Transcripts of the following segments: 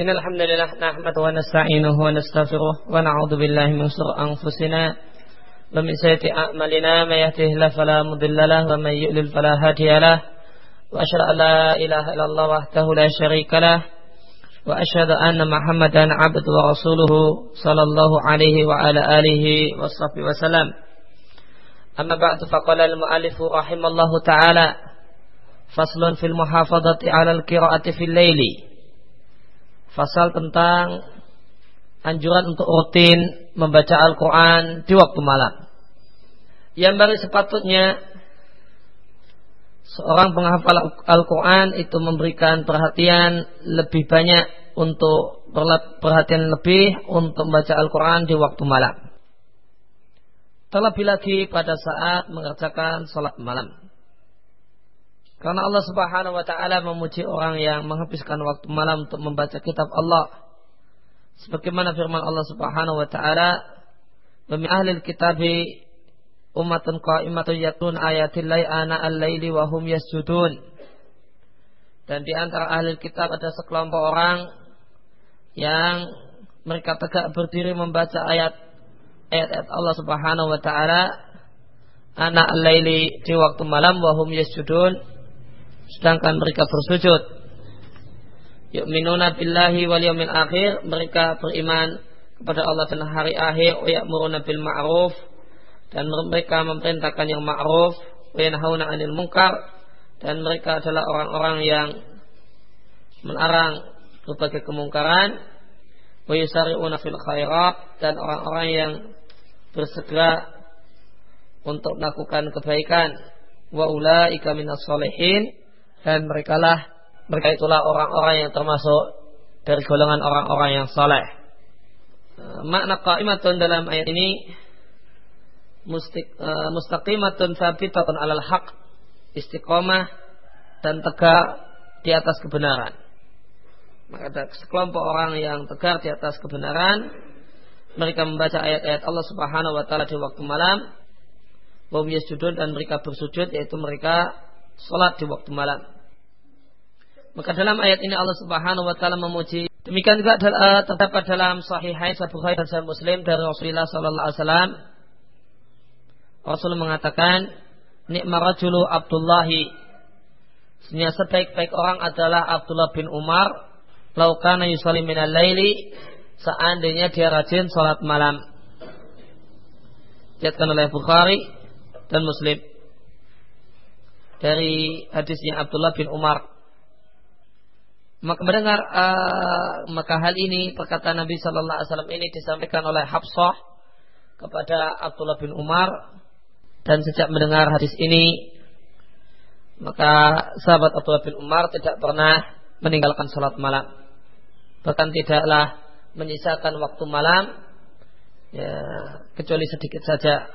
إن الحمد لله نحمده ونستعينه ونستغفره ونعوذ بالله من شرور أنفسنا ومن سيئة أعمالنا. من يهده الله فلا مضل له ومن يؤلل فلا هادي له. وأشهد أن لا إله إلا الله وحده لا شريك له. وأشهد أن محمدا عبده ورسوله صلى الله عليه وعلى آله وصحبه وسلم. أما بعد فقال المؤلف رحمه الله تعالى فصل في المحافظة على القراءة في الليل. Fasal tentang anjuran untuk rutin membaca Al-Quran di waktu malam. Yang baru sepatutnya seorang penghafal Al-Quran itu memberikan perhatian lebih banyak untuk perhatian lebih untuk membaca Al-Quran di waktu malam. Terlebih lagi pada saat mengerjakan sholat malam. Karena Allah Subhanahu wa taala memuji orang yang menghabiskan waktu malam untuk membaca kitab Allah. Sebagaimana firman Allah Subhanahu wa taala, "Wa ahli kitabi ummatun qa'imatun yatlun ayatillahi ana al-laili wa hum yasjudun." Dan di antara ahli kitab ada sekelompok orang yang mereka tegak berdiri membaca ayat ayat Allah Subhanahu wa taala anak al-laili di waktu malam wa hum yasjudun sedangkan mereka bersujud. Yu'minuna billahi wal yawmil akhir. Mereka beriman kepada Allah dan hari akhir. Wa ya'muruna bil ma'ruf. Dan mereka memerintahkan yang ma'ruf. Wa yanhauna 'anil munkar. Dan mereka adalah orang-orang yang melarang berbagai kemungkaran. Wa fil khairat. Dan orang-orang yang bersegera untuk melakukan kebaikan. Wa ulaika minas solihin dan mereka lah mereka itulah orang-orang yang termasuk dari golongan orang-orang yang saleh. Eh, makna qaimatun dalam ayat ini uh, mustaqimatun sabitatun alal haq istiqomah dan tegak di atas kebenaran. Maka ada sekelompok orang yang tegar di atas kebenaran. Mereka membaca ayat-ayat Allah Subhanahu wa taala di waktu malam. Wa dan mereka bersujud yaitu mereka salat di waktu malam. Maka dalam ayat ini Allah Subhanahu wa taala memuji. Demikian juga uh, terdapat dalam Sahihain Sahih Bukhari dan Sahih Muslim dari Rasulullah sallallahu alaihi wasallam. Rasul mengatakan, "Ni'mar rajulu Abdullahi." Sebenarnya sebaik-baik orang adalah Abdullah bin Umar. Laukana yusalli minal laili. Seandainya dia rajin sholat malam. Diatkan oleh Bukhari dan Muslim. Dari hadisnya Abdullah bin Umar maka mendengar uh, maka hal ini perkataan Nabi Shallallahu Alaihi Wasallam ini disampaikan oleh Hafsah kepada Abdullah bin Umar. Dan sejak mendengar hadis ini maka sahabat Abdullah bin Umar tidak pernah meninggalkan sholat malam. Bahkan tidaklah menyisakan waktu malam ya, kecuali sedikit saja.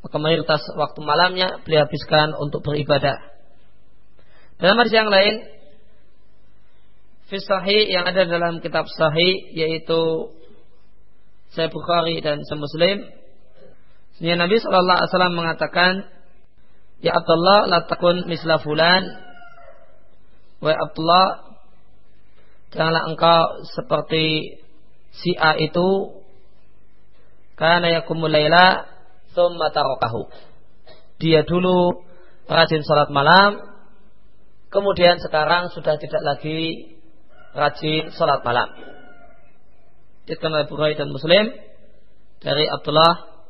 Maka mayoritas waktu malamnya beliau habiskan untuk beribadah. Dalam hadis yang lain sahih yang ada dalam kitab sahih yaitu Sahih Bukhari dan Sahih Muslim. Sebenarnya Nabi Shallallahu Alaihi Wasallam mengatakan, Ya Abdullah la takun misla fulan. Wa Abdullah janganlah engkau seperti si A itu karena yakumul laila thumma tarakahu. Dia dulu rajin salat malam, kemudian sekarang sudah tidak lagi rajin sholat malam. Dikatakan oleh Bukhari dan Muslim dari Abdullah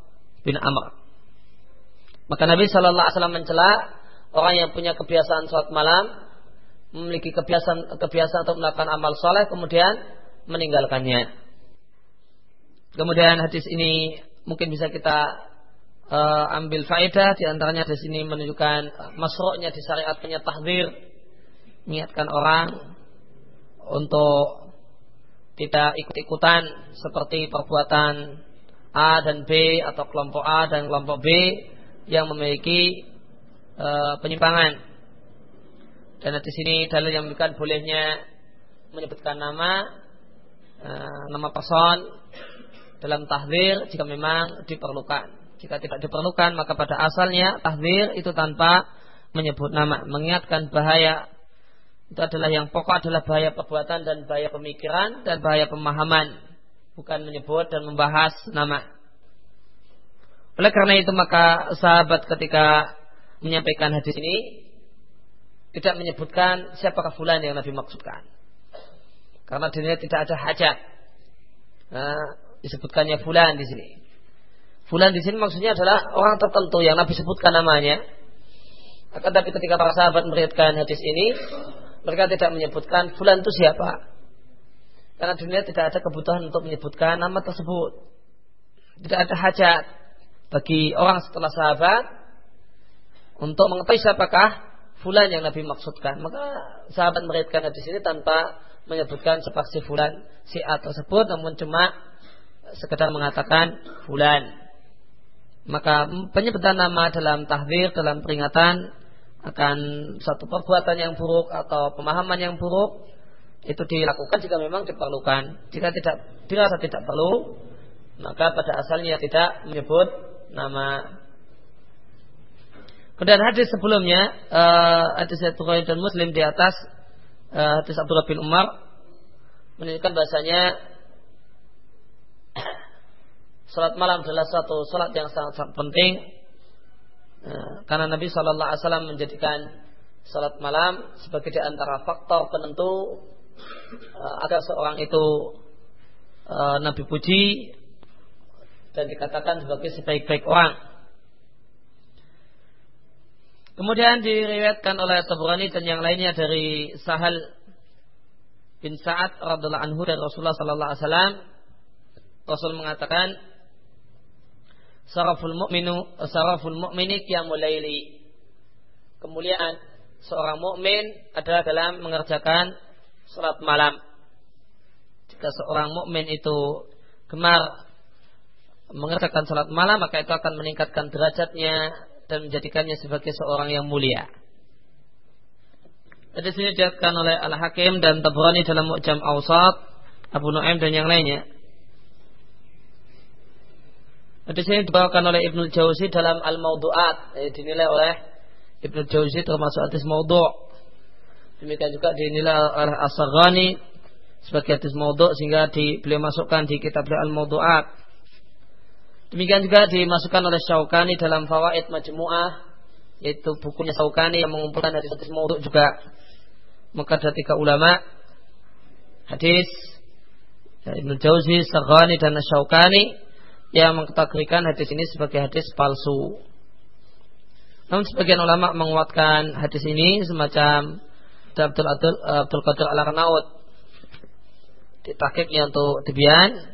bin Amr. Maka Nabi Shallallahu Alaihi Wasallam mencela orang yang punya kebiasaan sholat malam, memiliki kebiasaan kebiasaan untuk melakukan amal soleh, kemudian meninggalkannya. Kemudian hadis ini mungkin bisa kita uh, ambil faedah di antaranya di sini menunjukkan masroknya di syariat punya tahdir mengingatkan orang untuk tidak ikut-ikutan seperti perbuatan A dan B atau kelompok A dan kelompok B yang memiliki e, penyimpangan. Dan di sini dalil yang menunjukkan bolehnya menyebutkan nama e, nama person dalam tahdir jika memang diperlukan. Jika tidak diperlukan maka pada asalnya tahdir itu tanpa menyebut nama, mengingatkan bahaya itu adalah yang pokok adalah bahaya perbuatan dan bahaya pemikiran dan bahaya pemahaman. Bukan menyebut dan membahas nama. Oleh karena itu maka sahabat ketika menyampaikan hadis ini tidak menyebutkan siapakah fulan yang Nabi maksudkan. Karena dirinya tidak ada hajat. Nah, disebutkannya fulan di sini. Fulan di sini maksudnya adalah orang tertentu yang Nabi sebutkan namanya. Akan tapi ketika para sahabat meriwayatkan hadis ini, mereka tidak menyebutkan fulan itu siapa. Karena dunia tidak ada kebutuhan untuk menyebutkan nama tersebut. Tidak ada hajat bagi orang setelah sahabat untuk mengetahui siapakah fulan yang Nabi maksudkan. Maka sahabat meriwayatkan hadis ini tanpa menyebutkan seperti fulan si A tersebut namun cuma sekedar mengatakan fulan. Maka penyebutan nama dalam tahdir, dalam peringatan akan satu perbuatan yang buruk atau pemahaman yang buruk itu dilakukan jika memang diperlukan. Jika tidak dirasa tidak perlu, maka pada asalnya tidak menyebut nama. Kemudian hadis sebelumnya, uh, hadis Bukhari dan Muslim di atas uh, hadis Abdullah bin Umar menunjukkan bahasanya salat malam adalah suatu salat yang sangat, sangat penting Eh, karena Nabi Wasallam menjadikan salat malam sebagai di antara faktor penentu uh, agar seorang itu uh, Nabi puji dan dikatakan sebagai sebaik-baik orang. Kemudian diriwayatkan oleh Tabrani dan yang lainnya dari Sahal bin Sa'ad radhiallahu anhu dari Rasulullah wasallam Rasul mengatakan saraful mu'minu saraful mu'mini. Kemuliaan seorang mukmin adalah dalam mengerjakan salat malam. Jika seorang mukmin itu gemar mengerjakan salat malam, maka itu akan meningkatkan derajatnya dan menjadikannya sebagai seorang yang mulia. Di sini diatkan oleh Al Hakim dan Tabrani dalam Mu'jam Awsat, Abu Nuaim dan yang lainnya. Hadis ini dibawakan oleh Ibnu Jauzi dalam Al-Maudu'at. Eh, dinilai oleh Ibnu Jauzi termasuk hadis maudhu'. Demikian juga dinilai oleh As-Saghani sebagai hadis maudhu' sehingga di, beliau masukkan di kitab Al-Maudu'at. Demikian juga dimasukkan oleh Syaukani dalam Fawaid Majmu'ah yaitu bukunya Syaukani yang mengumpulkan hadis-hadis maudhu' juga. Maka ada tiga ulama hadis Ibnu Jauzi, Saghani dan Syaukani yang mengkategorikan hadis ini sebagai hadis palsu. Namun sebagian ulama menguatkan hadis ini semacam Abdul Abdul, Abdul Qadir al Arnaud ditakiknya untuk Debian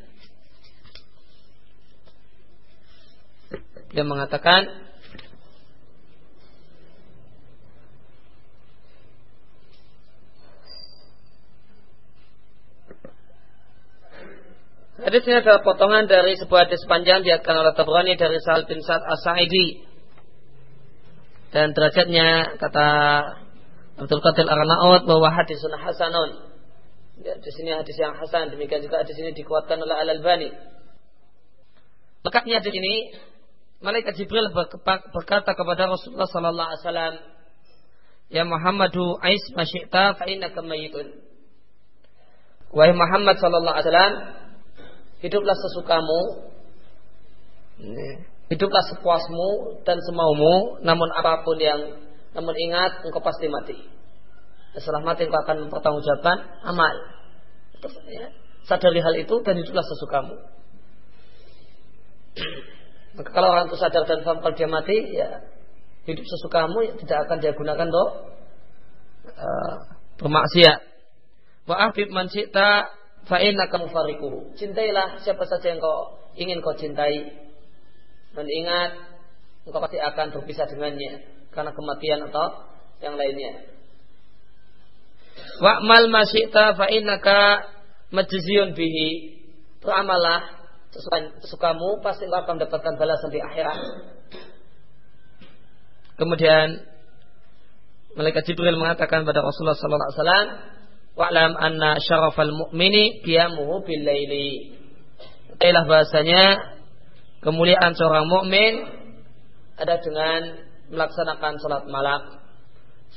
dia mengatakan Hadis ini adalah potongan dari sebuah hadis panjang diatkan oleh Tabrani dari Sa'al bin Sa'ad As-Sa'idi. Dan derajatnya kata Abdul Qadir Arnaud bahwa hadis sunnah hasanun. Ya, di sini hadis yang hasan, demikian juga hadis ini dikuatkan oleh Al-Albani. Lekatnya di sini Malaikat Jibril berkata kepada Rasulullah sallallahu alaihi wasallam, "Ya Muhammadu ais masyita fa innaka mayyitun." Wahai Muhammad sallallahu alaihi wasallam, hiduplah sesukamu, hiduplah sepuasmu dan semaumu, namun apa pun yang, namun ingat engkau pasti mati. Setelah mati engkau akan mempertanggungjawabkan amal. Ya, sadari hal itu dan hiduplah sesukamu. Maka kalau orang itu sadar dan kalau dia mati, ya hidup sesukamu ya, tidak akan dia gunakan untuk uh, bermaksiat. Wa ahbib man kamu fariku. Cintailah siapa saja yang kau ingin kau cintai. Dan ingat, engkau pasti akan berpisah dengannya. Karena kematian atau yang lainnya. Wa'mal masyikta fa'innaka majziyun bihi. Beramalah sesukamu, pasti engkau akan mendapatkan balasan di akhirat. Kemudian Malaikat Jibril mengatakan pada Rasulullah sallallahu alaihi wasallam, Wa'lam anna syarafal mu'mini qiyamuhu bil laili. Kailah bahasanya kemuliaan seorang mukmin ada dengan melaksanakan salat malam.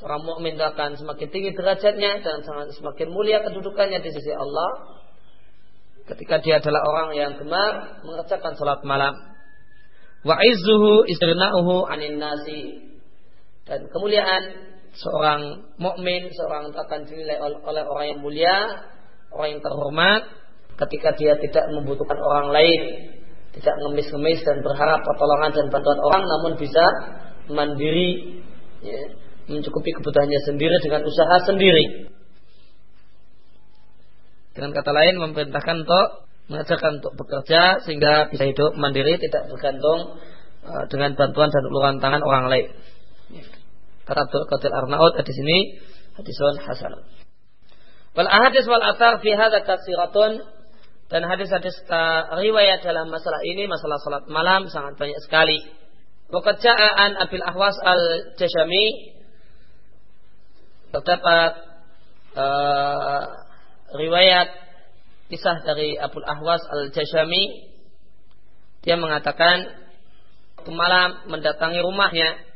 Seorang mukmin akan semakin tinggi derajatnya dan semakin mulia kedudukannya di sisi Allah ketika dia adalah orang yang gemar mengerjakan salat malam. Wa izzuhu istirna'uhu anin nasi. Dan kemuliaan seorang mukmin, seorang akan dinilai oleh orang yang mulia, orang yang terhormat ketika dia tidak membutuhkan orang lain, tidak ngemis-ngemis dan berharap pertolongan dan bantuan orang namun bisa mandiri ya, mencukupi kebutuhannya sendiri dengan usaha sendiri. Dengan kata lain memerintahkan untuk mengajarkan untuk bekerja sehingga bisa hidup mandiri tidak bergantung uh, dengan bantuan dan uluran tangan orang lain. Kata Abdul Qadir Arnaud di sini hadisun hasan. Wal ahadis wal athar fi hadza katsiratun dan hadis-hadis riwayat dalam masalah ini masalah salat malam sangat banyak sekali. Waqad an Abil Ahwas al-Jashami terdapat uh, riwayat kisah dari Abu Ahwas al-Jashami dia mengatakan malam mendatangi rumahnya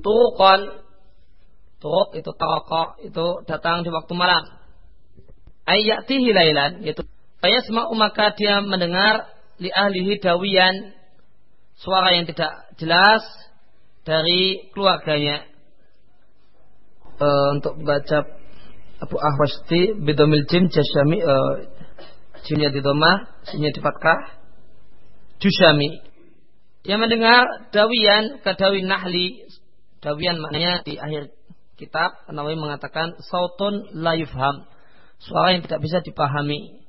turukon turuk itu taroko itu datang di waktu malam. Ayatihi lailan yaitu semua maka dia mendengar li ahlihi dawiyan suara yang tidak jelas dari keluarganya. Uh, untuk baca Abu Ahwasti bidomil jim jasyami uh, jimnya di doma jimnya di fatkah jusyami dia mendengar dawian kadawi nahli dawian maknanya di akhir kitab Nawawi mengatakan sautun la yufham. Suara yang tidak bisa dipahami.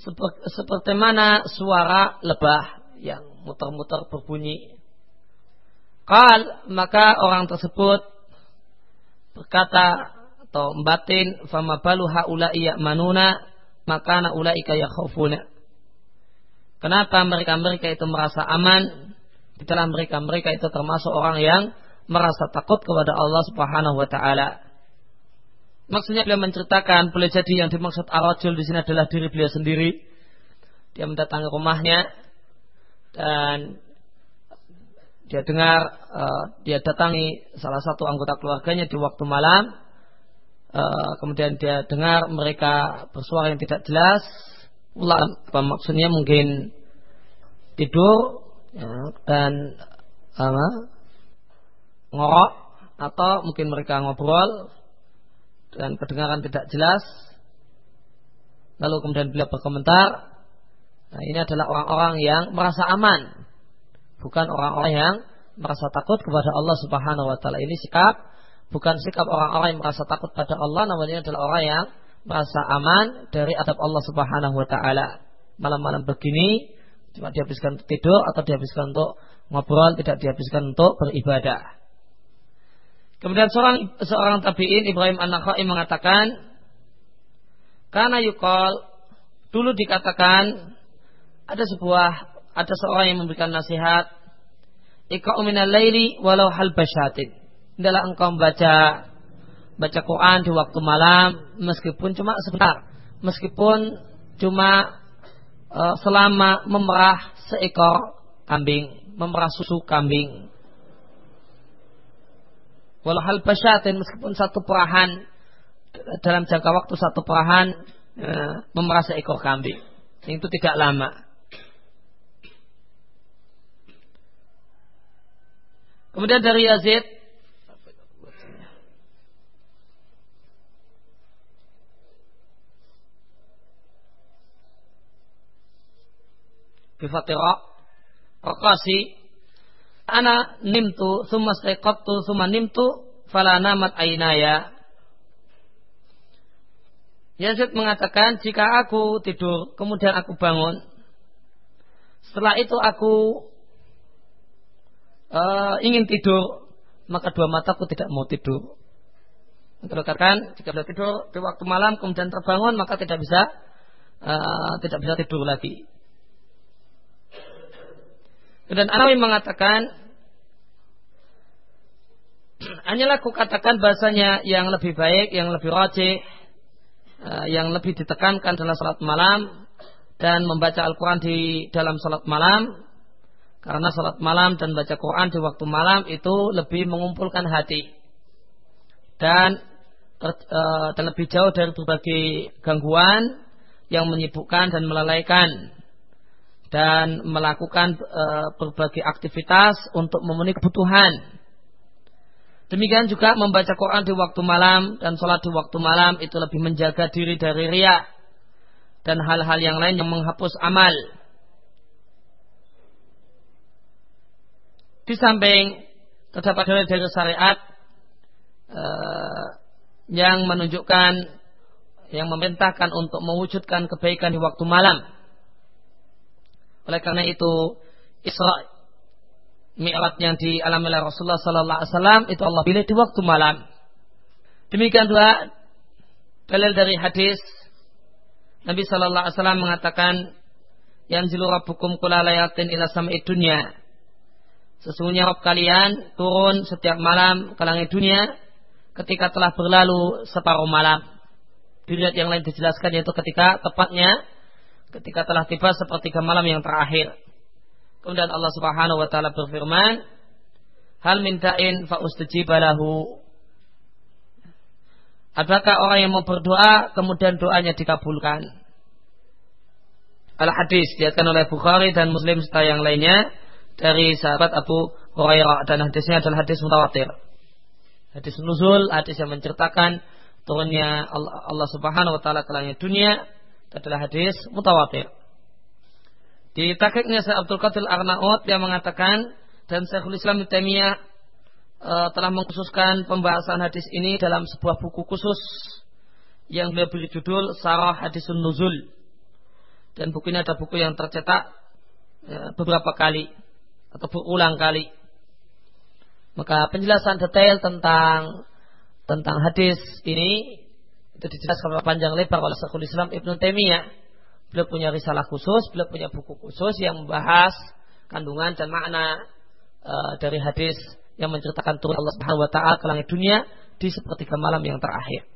Seperti, seperti mana suara lebah yang muter-muter berbunyi? Kal maka orang tersebut berkata atau batin fama balu haula manuna maka na ulaika yakhafuna Kenapa mereka-mereka itu merasa aman di dalam mereka-mereka itu termasuk orang yang merasa takut kepada Allah Subhanahu wa taala. Maksudnya beliau menceritakan boleh jadi yang dimaksud arajul di sini adalah diri beliau sendiri. Dia mendatangi rumahnya dan dia dengar uh, dia datangi salah satu anggota keluarganya di waktu malam uh, kemudian dia dengar mereka bersuara yang tidak jelas ulah apa maksudnya mungkin tidur dan apa ngorok atau mungkin mereka ngobrol dan kedengaran tidak jelas lalu kemudian beliau berkomentar nah ini adalah orang-orang yang merasa aman bukan orang-orang yang merasa takut kepada Allah Subhanahu wa taala. Ini sikap bukan sikap orang-orang yang merasa takut pada Allah, namun ini adalah orang yang merasa aman dari adab Allah Subhanahu wa taala. Malam-malam begini cuma dihabiskan untuk tidur atau dihabiskan untuk ngobrol, tidak dihabiskan untuk beribadah. Kemudian seorang seorang tabi'in Ibrahim An-Nakhai mengatakan karena yukol dulu dikatakan ada sebuah ada seorang yang memberikan nasihat Iqa'u minal laili walau hal basyatin. Adalah engkau membaca baca Quran di waktu malam meskipun cuma sebentar, meskipun cuma uh, selama memerah seekor kambing, memerah susu kambing. Walau hal basyatin meskipun satu perahan dalam jangka waktu satu perahan uh, memerah seekor kambing. Itu tidak lama. Kemudian dari Yazid Bifatira Raqasi Ana nimtu Thumma staiqabtu Thumma nimtu Fala namat ainaya Yazid mengatakan jika aku tidur kemudian aku bangun setelah itu aku uh, ingin tidur, maka dua mataku tidak mau tidur. Katakan jika sudah tidur di waktu malam kemudian terbangun maka tidak bisa uh, tidak bisa tidur lagi. Dan Anawi mengatakan hanyalah aku katakan bahasanya yang lebih baik, yang lebih rajih, uh, yang lebih ditekankan adalah salat malam dan membaca Al-Quran di dalam salat malam. Karena salat malam dan baca Quran di waktu malam itu lebih mengumpulkan hati dan uh, dan lebih jauh dari berbagai gangguan yang menyibukkan dan melalaikan dan melakukan uh, berbagai aktivitas untuk memenuhi kebutuhan. Demikian juga membaca Quran di waktu malam dan sholat di waktu malam itu lebih menjaga diri dari riak dan hal-hal yang lain yang menghapus amal. Di samping terdapat dalil dari syariat uh, yang menunjukkan yang memerintahkan untuk mewujudkan kebaikan di waktu malam. Oleh karena itu Isra Mi'raj yang dialami oleh Rasulullah sallallahu alaihi wasallam itu Allah pilih di waktu malam. Demikian juga dalil dari hadis Nabi sallallahu alaihi wasallam mengatakan yang zilu rabbukum kula layatin ila sam'i dunya Sesungguhnya Rabb kalian turun setiap malam ke langit dunia ketika telah berlalu separuh malam. Dilihat yang lain dijelaskan yaitu ketika tepatnya ketika telah tiba sepertiga malam yang terakhir. Kemudian Allah Subhanahu wa taala berfirman, "Hal mintain fa ustajibalahu." Apakah orang yang mau berdoa kemudian doanya dikabulkan? Al hadis diatkan oleh Bukhari dan Muslim serta yang lainnya dari sahabat Abu Hurairah dan hadisnya adalah hadis mutawatir. Hadis nuzul, hadis yang menceritakan turunnya Allah, Allah Subhanahu wa taala ke langit dunia adalah hadis mutawatir. Di takiknya Syekh Abdul Qadir Arnaud yang mengatakan dan Syekhul Islam Taimiyah e, telah mengkhususkan pembahasan hadis ini dalam sebuah buku khusus yang beliau beri judul Sarah Hadisun Nuzul. Dan buku ini ada buku yang tercetak e, beberapa kali atau berulang kali. Maka penjelasan detail tentang tentang hadis ini itu dijelaskan panjang lebar oleh Syekhul Islam Ibnu Taimiyah. Beliau punya risalah khusus, beliau punya buku khusus yang membahas kandungan dan makna uh, dari hadis yang menceritakan turun Allah Subhanahu wa taala ke langit dunia di sepertiga malam yang terakhir.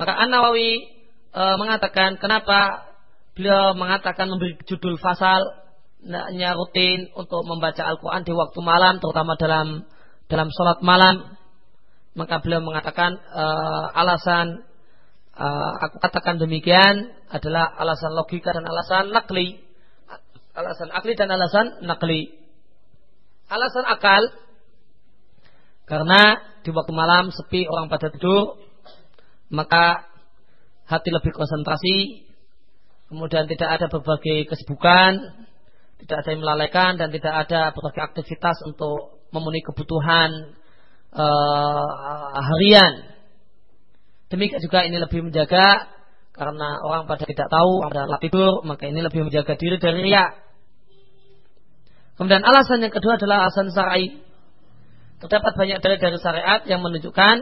Maka An-Nawawi e, mengatakan kenapa beliau mengatakan memberi judul fasal hendaknya rutin untuk membaca Al-Quran di waktu malam, terutama dalam dalam sholat malam. Maka beliau mengatakan uh, alasan uh, aku katakan demikian adalah alasan logika dan alasan nakli, alasan akli dan alasan nakli. Alasan akal. Karena di waktu malam sepi orang pada tidur, maka hati lebih konsentrasi, kemudian tidak ada berbagai kesibukan, tidak ada yang melalaikan dan tidak ada berbagai aktivitas untuk memenuhi kebutuhan uh, harian. Demikian juga ini lebih menjaga karena orang pada tidak tahu ada tidur, maka ini lebih menjaga diri dari riak. Kemudian alasan yang kedua adalah alasan syar'i. Terdapat banyak dalil dari syariat yang menunjukkan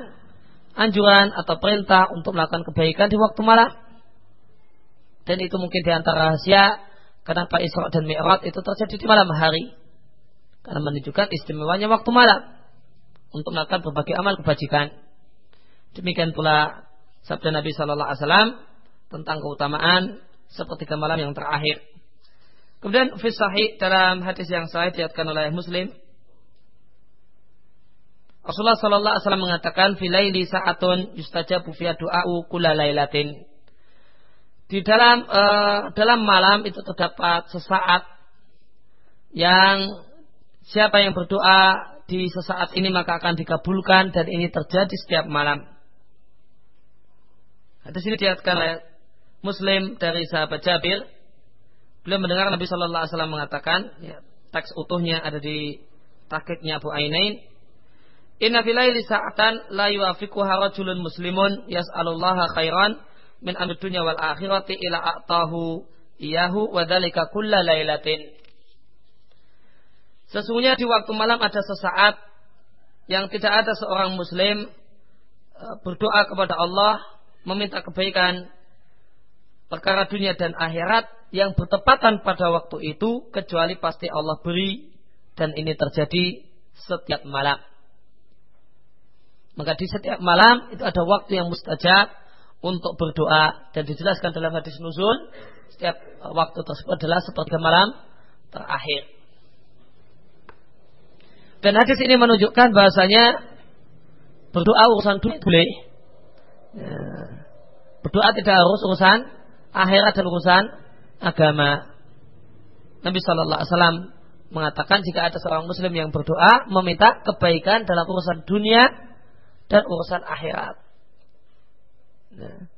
anjuran atau perintah untuk melakukan kebaikan di waktu malam. Dan itu mungkin di antara rahasia Kenapa Isra dan Mi'raj itu terjadi di malam hari? Karena menunjukkan istimewanya waktu malam untuk melakukan berbagai amal kebajikan. Demikian pula sabda Nabi Shallallahu Alaihi Wasallam tentang keutamaan seperti malam yang terakhir. Kemudian Fisahih dalam hadis yang sahih diatkan oleh Muslim Rasulullah Shallallahu Alaihi Wasallam mengatakan filaili saatun yustajabu fiya du'a'u kula lailatin di dalam uh, dalam malam itu terdapat sesaat yang siapa yang berdoa di sesaat ini maka akan dikabulkan dan ini terjadi setiap malam. Di sini diatkan oleh Muslim dari sahabat Jabir. Beliau mendengar Nabi Shallallahu Alaihi Wasallam mengatakan, ya, teks utuhnya ada di takiknya Abu Ainain. Inna filaili sa'atan la yuafiku harajulun muslimun yas'alullaha khairan min amri dunya wal akhirati ila a'tahu iyahu wa dzalika kulla lailatin. Sesungguhnya di waktu malam ada sesaat yang tidak ada seorang muslim e, berdoa kepada Allah meminta kebaikan perkara dunia dan akhirat yang bertepatan pada waktu itu kecuali pasti Allah beri dan ini terjadi setiap malam. Maka di setiap malam itu ada waktu yang mustajab untuk berdoa dan dijelaskan dalam hadis nuzul setiap waktu tersebut adalah sepertiga malam terakhir. Dan hadis ini menunjukkan bahasanya berdoa urusan dunia boleh. Ya. Berdoa tidak harus urusan akhirat dan urusan agama. Nabi Wasallam mengatakan jika ada seorang Muslim yang berdoa meminta kebaikan dalam urusan dunia dan urusan akhirat. Nah.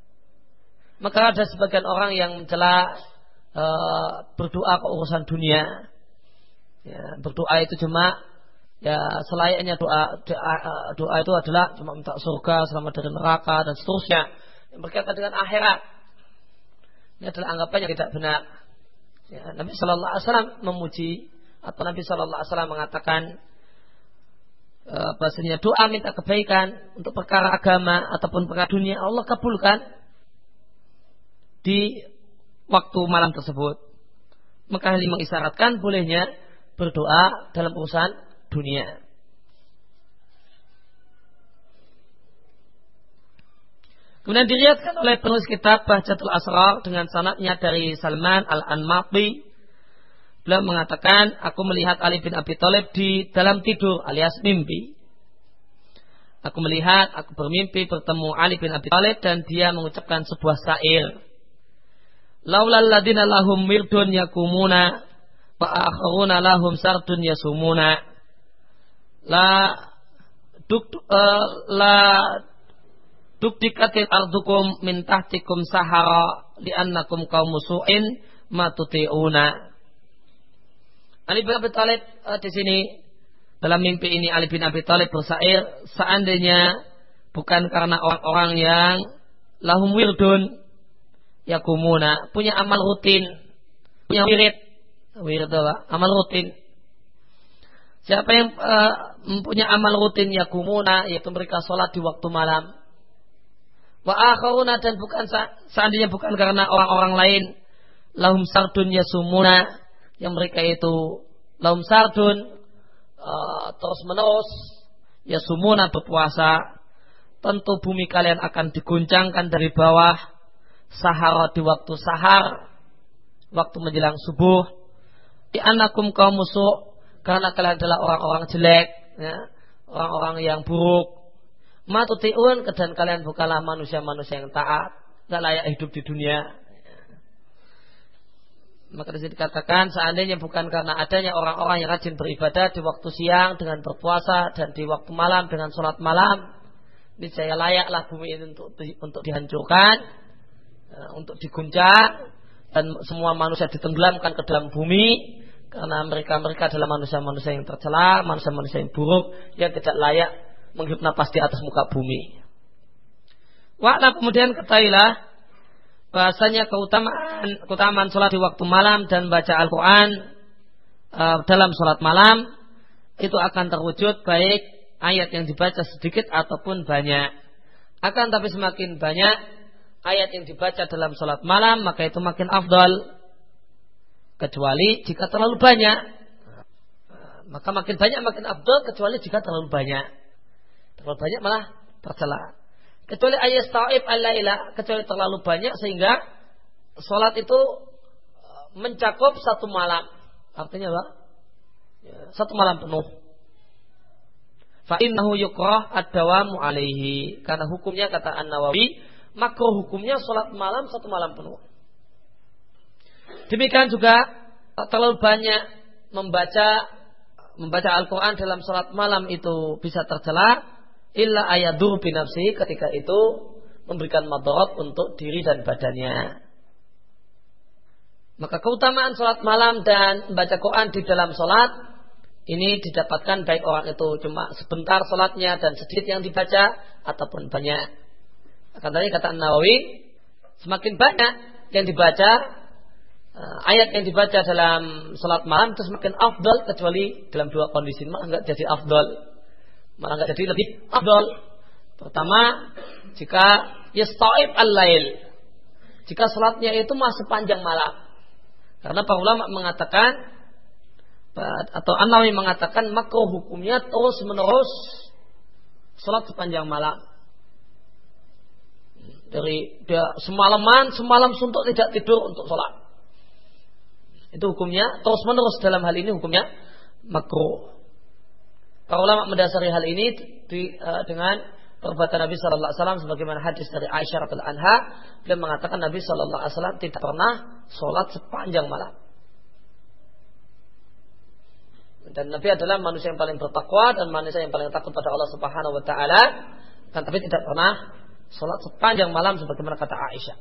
Maka ada sebagian orang yang mencela uh, berdoa ke urusan dunia. Ya, berdoa itu cuma ya selayaknya doa, doa doa itu adalah cuma minta surga selamat dari neraka dan seterusnya yang berkaitan dengan akhirat. Ini adalah anggapan yang tidak benar. Ya, Nabi Shallallahu Alaihi Wasallam memuji atau Nabi Shallallahu Alaihi Wasallam mengatakan uh, bahasanya doa minta kebaikan untuk perkara agama ataupun perkara dunia Allah kabulkan di waktu malam tersebut. Maka ini mengisyaratkan bolehnya berdoa dalam urusan dunia. Kemudian diriatkan oleh penulis kitab Bahjatul Asrar dengan sanatnya dari Salman Al-Anmati. Beliau mengatakan, aku melihat Ali bin Abi Thalib di dalam tidur alias mimpi. Aku melihat, aku bermimpi bertemu Ali bin Abi Thalib dan dia mengucapkan sebuah syair. Laulal ladina lahum mirdun yakumuna wa akharuna lahum sardun yasumuna. La duk, uh, la Dukdikatil ardukum min tahtikum sahara li'annakum kaum musu'in matuti'una. Ali bin Abi Thalib uh, di sini dalam mimpi ini Ali bin Abi Thalib bersair seandainya bukan karena orang-orang yang lahum wirdun yakumuna punya amal rutin punya wirid. Wirid apa? Amal rutin siapa yang uh, mempunyai amal rutin yakumuna yaitu mereka sholat di waktu malam. Wa akharuna dan bukan seandainya bukan karena orang-orang lain. Lahum sardun yasumuna yang mereka itu lahum sardun uh, terus menerus yasumuna berpuasa. Tentu bumi kalian akan diguncangkan dari bawah sahara di waktu sahar waktu menjelang subuh. Di anakum kaum musuh karena kalian adalah orang-orang jelek ya, orang-orang yang buruk Matuti'un dan kalian bukanlah manusia-manusia yang taat. Tidak layak hidup di dunia. Maka di sini dikatakan seandainya bukan karena adanya orang-orang yang rajin beribadah di waktu siang dengan berpuasa dan di waktu malam dengan sholat malam, ini saya layaklah bumi ini untuk untuk dihancurkan, eh, untuk diguncang dan semua manusia ditenggelamkan ke dalam bumi karena mereka mereka adalah manusia-manusia yang tercela, manusia-manusia yang buruk yang tidak layak menghidupkan napas di atas muka bumi. Waktu kemudian ketahuilah bahasanya keutamaan keutamaan sholat di waktu malam dan baca Al-Quran uh, dalam sholat malam itu akan terwujud baik ayat yang dibaca sedikit ataupun banyak. Akan tapi semakin banyak ayat yang dibaca dalam sholat malam maka itu makin afdal. Kecuali jika terlalu banyak maka makin banyak makin afdal kecuali jika terlalu banyak. Terlalu banyak malah tercela. Kecuali ayat ta'ib al kecuali terlalu banyak sehingga sholat itu mencakup satu malam. Artinya apa? Ya, satu malam penuh. Fa'innahu yukrah ad-dawamu alaihi. Karena hukumnya kata An-Nawawi, makruh hukumnya sholat malam satu malam penuh. Demikian juga terlalu banyak membaca membaca Al-Quran dalam sholat malam itu bisa tercela illa ayadur binafsi ketika itu memberikan madarat untuk diri dan badannya. Maka keutamaan sholat malam dan membaca Quran di dalam sholat ini didapatkan baik orang itu cuma sebentar sholatnya dan sedikit yang dibaca ataupun banyak. Akan tadi kata Nawawi, semakin banyak yang dibaca, ayat yang dibaca dalam sholat malam itu semakin afdal kecuali dalam dua kondisi, maka enggak jadi afdal malah nggak jadi lebih afdol. Pertama, jika yastaib al-lail. Jika salatnya itu masih panjang malam. Karena para ulama mengatakan atau An-Nawawi mengatakan maka hukumnya terus menerus salat sepanjang malam. Dari dia semalaman, semalam suntuk tidak tidur untuk sholat. Itu hukumnya terus menerus dalam hal ini hukumnya makruh. Para ulama mendasari hal ini di, uh, dengan perbuatan Nabi Shallallahu Alaihi Wasallam sebagaimana hadis dari Aisyah radhiallahu anha beliau mengatakan Nabi Shallallahu Alaihi Wasallam tidak pernah sholat sepanjang malam. Dan Nabi adalah manusia yang paling bertakwa dan manusia yang paling takut pada Allah Subhanahu Wa Taala. Dan tapi tidak pernah sholat sepanjang malam sebagaimana kata Aisyah.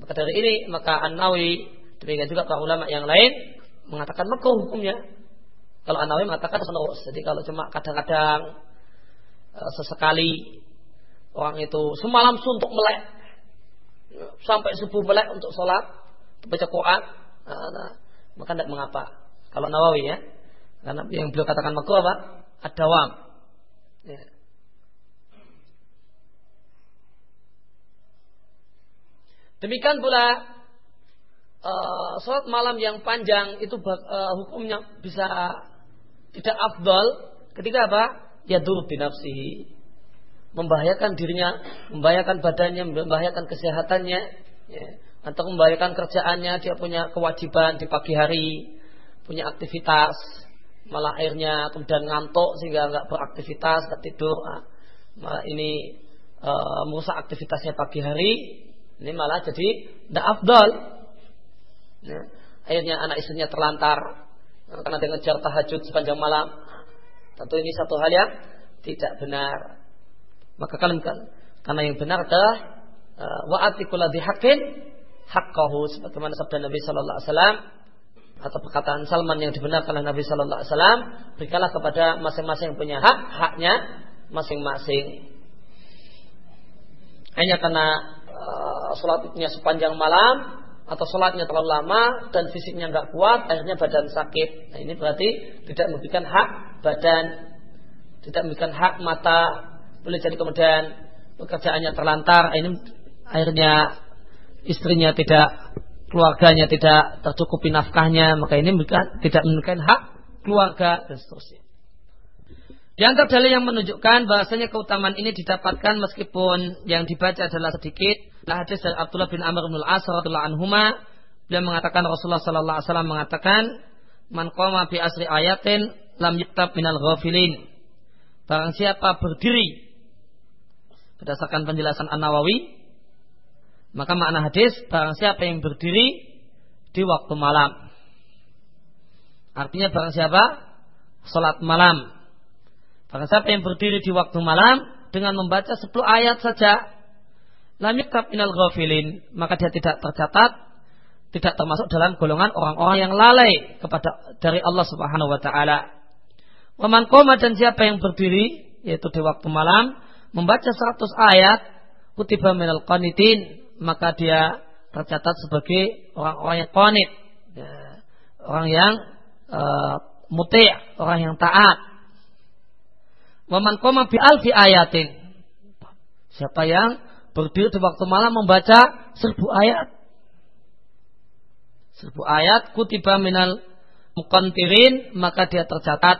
Maka dari ini maka An Nawi demikian juga para ulama yang lain mengatakan makruh hukumnya kalau Anawi mengatakan terus. Jadi kalau cuma kadang-kadang uh, sesekali orang itu semalam suntuk melek sampai subuh melek untuk sholat baca Quran, nah, nah, maka tidak mengapa. Kalau Nawawi ya, karena yang beliau katakan makruh apa? Ad-dawam. Ya. Demikian pula uh, sholat malam yang panjang itu uh, hukumnya bisa tidak afdal ketika apa? Ya dur binafsihi. Membahayakan dirinya, membahayakan badannya, membahayakan kesehatannya, ya. atau membahayakan kerjaannya, dia punya kewajiban di pagi hari, punya aktivitas, malah akhirnya kemudian ngantuk sehingga nggak beraktivitas, nggak tidur. Nah, malah ini e, merusak aktivitasnya pagi hari, ini malah jadi tidak afdal. Ya. Akhirnya anak istrinya terlantar, karena dia ngejar tahajud sepanjang malam. Tentu ini satu hal yang tidak benar. Maka kalian karena yang benar adalah uh, wa atikul haqqin haqqahu sebagaimana sabda Nabi sallallahu alaihi wasallam atau perkataan Salman yang dibenarkan oleh Nabi sallallahu alaihi wasallam berikanlah kepada masing-masing yang punya hak haknya masing-masing. Hanya karena uh, sholatnya sepanjang malam atau sholatnya terlalu lama dan fisiknya nggak kuat, akhirnya badan sakit. Nah ini berarti tidak memberikan hak badan, tidak memberikan hak mata, boleh jadi kemudian pekerjaannya terlantar. Ini akhirnya istrinya tidak, keluarganya tidak tercukupi nafkahnya, maka ini memberikan, tidak memberikan hak keluarga dan seterusnya. Di antara dalil yang menunjukkan bahasanya keutamaan ini didapatkan meskipun yang dibaca adalah sedikit. Nah, hadis dari Abdullah bin Amr bin Al-As radhiyallahu anhuma beliau mengatakan Rasulullah sallallahu alaihi wasallam mengatakan man qama bi asri ayatin lam yuktab minal ghafilin. Barang siapa berdiri berdasarkan penjelasan An-Nawawi maka makna hadis barang siapa yang berdiri di waktu malam. Artinya barang siapa salat malam Barang siapa yang berdiri di waktu malam dengan membaca 10 ayat saja, lam yaktab inal ghafilin, maka dia tidak tercatat, tidak termasuk dalam golongan orang-orang yang lalai kepada dari Allah Subhanahu wa taala. Waman koma dan siapa yang berdiri yaitu di waktu malam membaca 100 ayat kutiba minal qanitin maka dia tercatat sebagai orang-orang yang qanit ya, orang yang uh, muti' orang yang taat Waman koma bi alfi ayatin. Siapa yang berdiri di waktu malam membaca seribu ayat. Seribu ayat kutiba minal mukantirin maka dia tercatat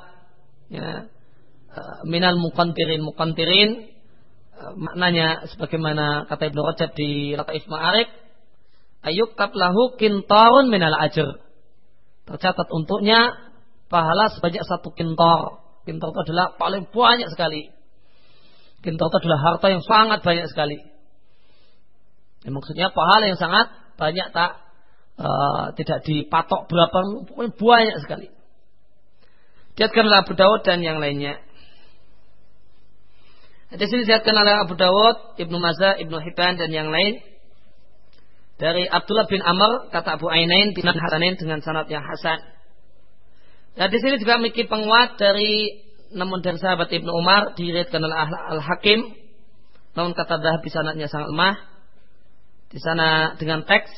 ya, eh, minal mukantirin mukantirin eh, maknanya sebagaimana kata Ibnu Rajab di Lataif Ma'arif ayuk tablahu kintarun minal ajr tercatat untuknya pahala sebanyak satu kintar Kintal itu adalah paling banyak sekali. Kintal itu adalah harta yang sangat banyak sekali. Ya, maksudnya pahala yang sangat banyak tak uh, tidak dipatok berapa pokoknya banyak sekali. Diatkanlah Abu Dawud dan yang lainnya. Di sini diatkan oleh Abu Dawud, Ibnu Mazah, Ibnu Hibban dan yang lain dari Abdullah bin Amr kata Abu Ainain bin Hasanin dengan sanad yang hasan. Nah di sini juga memiliki penguat dari namun dari sahabat Ibnu Umar diriwayatkan oleh Al-Hakim namun kata dah sanadnya sangat lemah. Di sana dengan teks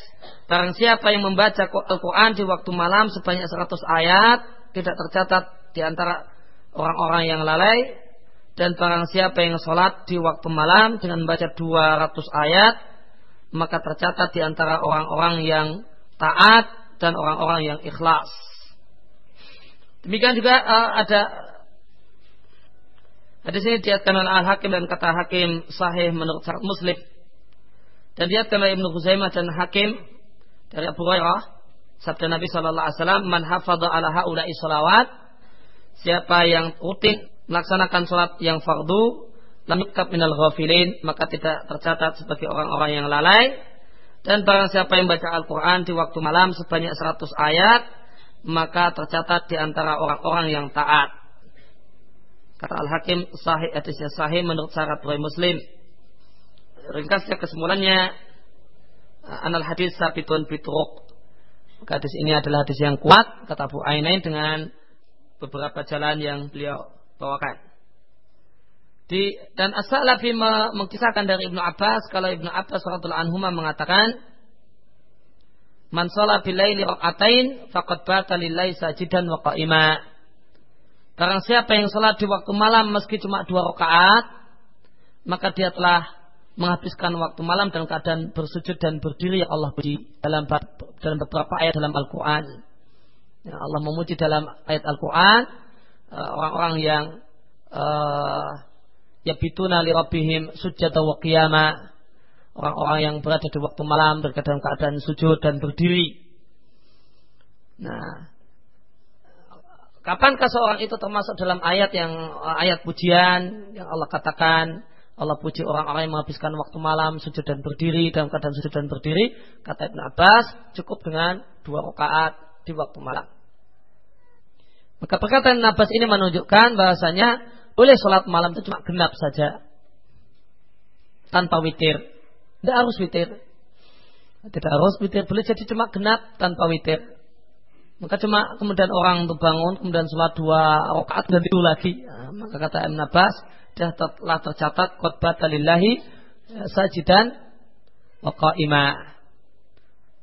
barang siapa yang membaca Al-Qur'an di waktu malam sebanyak 100 ayat tidak tercatat di antara orang-orang yang lalai dan barang siapa yang sholat di waktu malam dengan membaca 200 ayat maka tercatat di antara orang-orang yang taat dan orang-orang yang ikhlas. Demikian juga uh, ada ada sini diatkan oleh Al Hakim dan kata Hakim sahih menurut syarat Muslim dan diatkan oleh Ibnu Khuzaimah dan Hakim dari Abu Hurairah sabda Nabi Shallallahu Alaihi Wasallam, "Man hafadha ala haula'i salawat." Siapa yang rutin melaksanakan sholat yang fardu, lam yuktab minal ghafilin, maka tidak tercatat sebagai orang-orang yang lalai. Dan barang siapa yang baca Al-Quran di waktu malam sebanyak 100 ayat, maka tercatat di antara orang-orang yang taat. Kata Al-Hakim, sahih hadisnya sahih menurut syarat Bukhari Muslim. Ringkasnya kesimpulannya, anal hadis sabitun bitruk. Maka hadis ini adalah hadis yang kuat, kata Abu Ainain dengan beberapa jalan yang beliau bawakan. Di, dan As-Salafi mengkisahkan dari Ibnu Abbas kalau Ibnu Abbas radhiyallahu anhu mengatakan Man sholat bilaili raqatain faqad bata lillahi sajidan wa qa'ima. Barang siapa yang sholat di waktu malam meski cuma dua rakaat, maka dia telah menghabiskan waktu malam dalam keadaan bersujud dan berdiri yang Allah puji dalam dalam beberapa ayat dalam Al-Quran. Ya, Allah memuji dalam ayat Al-Quran uh, orang-orang yang uh, yabituna li rabbihim sujada wa qiyama orang-orang yang berada di waktu malam dalam keadaan sujud dan berdiri. Nah, kapankah seorang itu termasuk dalam ayat yang ayat pujian yang Allah katakan Allah puji orang-orang yang menghabiskan waktu malam sujud dan berdiri dalam keadaan sujud dan berdiri kata Ibn Abbas cukup dengan dua rakaat di waktu malam. Maka perkataan Ibn Abbas ini menunjukkan bahasanya boleh sholat malam itu cuma genap saja tanpa witir tidak harus witir. Tidak harus witir. Boleh jadi cuma genap tanpa witir. Maka cuma kemudian orang untuk bangun, kemudian sholat dua rakaat dan tidur lagi. Nah, maka kata Ibn Abbas, telah tercatat khutbah talillahi ya, sajidan wa qa'ima.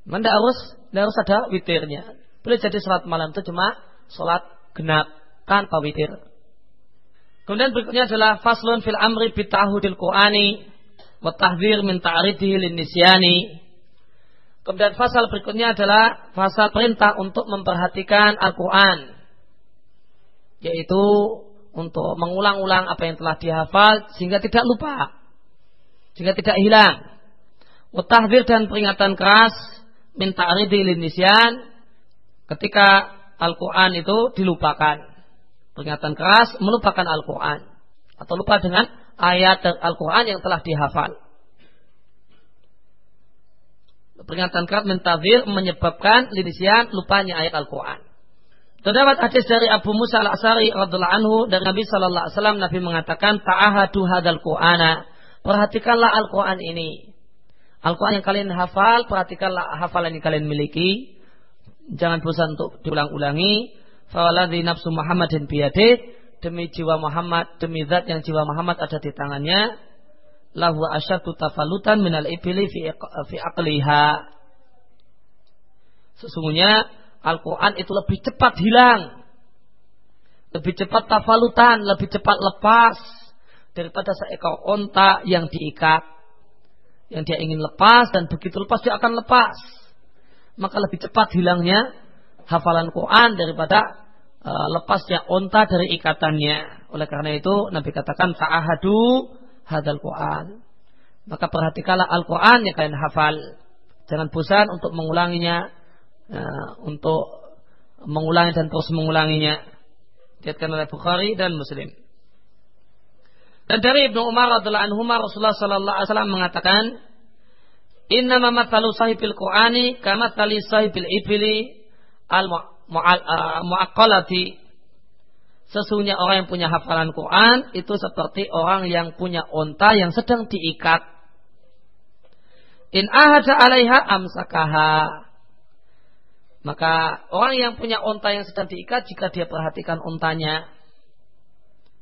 Tidak harus, harus ada witirnya. Boleh jadi sholat malam itu cuma sholat genap tanpa witir. Kemudian berikutnya adalah faslun fil amri bitahudil Qur'ani wa tahdzir min ta'ridihi nisyani. Kemudian pasal berikutnya adalah pasal perintah untuk memperhatikan Al-Quran. Yaitu untuk mengulang-ulang apa yang telah dihafal sehingga tidak lupa. Sehingga tidak hilang. Mutahdir dan peringatan keras minta ta'ridi nisyan ketika Al-Quran itu dilupakan. Peringatan keras melupakan Al-Quran. Atau lupa dengan ayat Al-Quran yang telah dihafal. Peringatan keras mentazir menyebabkan linisian lupanya ayat Al-Quran. Terdapat hadis dari Abu Musa al-Asari radhiallahu anhu dari Nabi Sallallahu Alaihi Wasallam. Nabi mengatakan ta'ahadu hadal Qur'ana. Perhatikanlah Al-Quran ini. Al-Quran yang kalian hafal perhatikanlah hafalan yang kalian miliki. Jangan bosan untuk diulang-ulangi. Fawaladhi nafsu Muhammadin biyadih demi jiwa Muhammad, demi zat yang jiwa Muhammad ada di tangannya, lahu asyadu tafalutan minal ibili fi, fi aqliha. Sesungguhnya Al-Quran itu lebih cepat hilang. Lebih cepat tafalutan, lebih cepat lepas daripada seekor onta yang diikat. Yang dia ingin lepas dan begitu lepas dia akan lepas. Maka lebih cepat hilangnya hafalan Quran daripada uh, lepasnya onta dari ikatannya. Oleh karena itu Nabi katakan ta'ahadu hadal Quran. Maka perhatikanlah Al-Quran yang kalian hafal. Jangan bosan untuk mengulanginya, uh, untuk mengulangi dan terus mengulanginya. Dikatakan oleh Bukhari dan Muslim. Dan dari Ibnu Umar radhiallahu anhu Rasulullah sallallahu alaihi wasallam mengatakan, "Inna ma mathalu sahibil Qur'ani kama tali sahibil ibli al Uh, mu'aqqalati sesungguhnya orang yang punya hafalan Quran itu seperti orang yang punya onta yang sedang diikat. In ahada alaiha amsakaha. Maka orang yang punya onta yang sedang diikat jika dia perhatikan ontanya,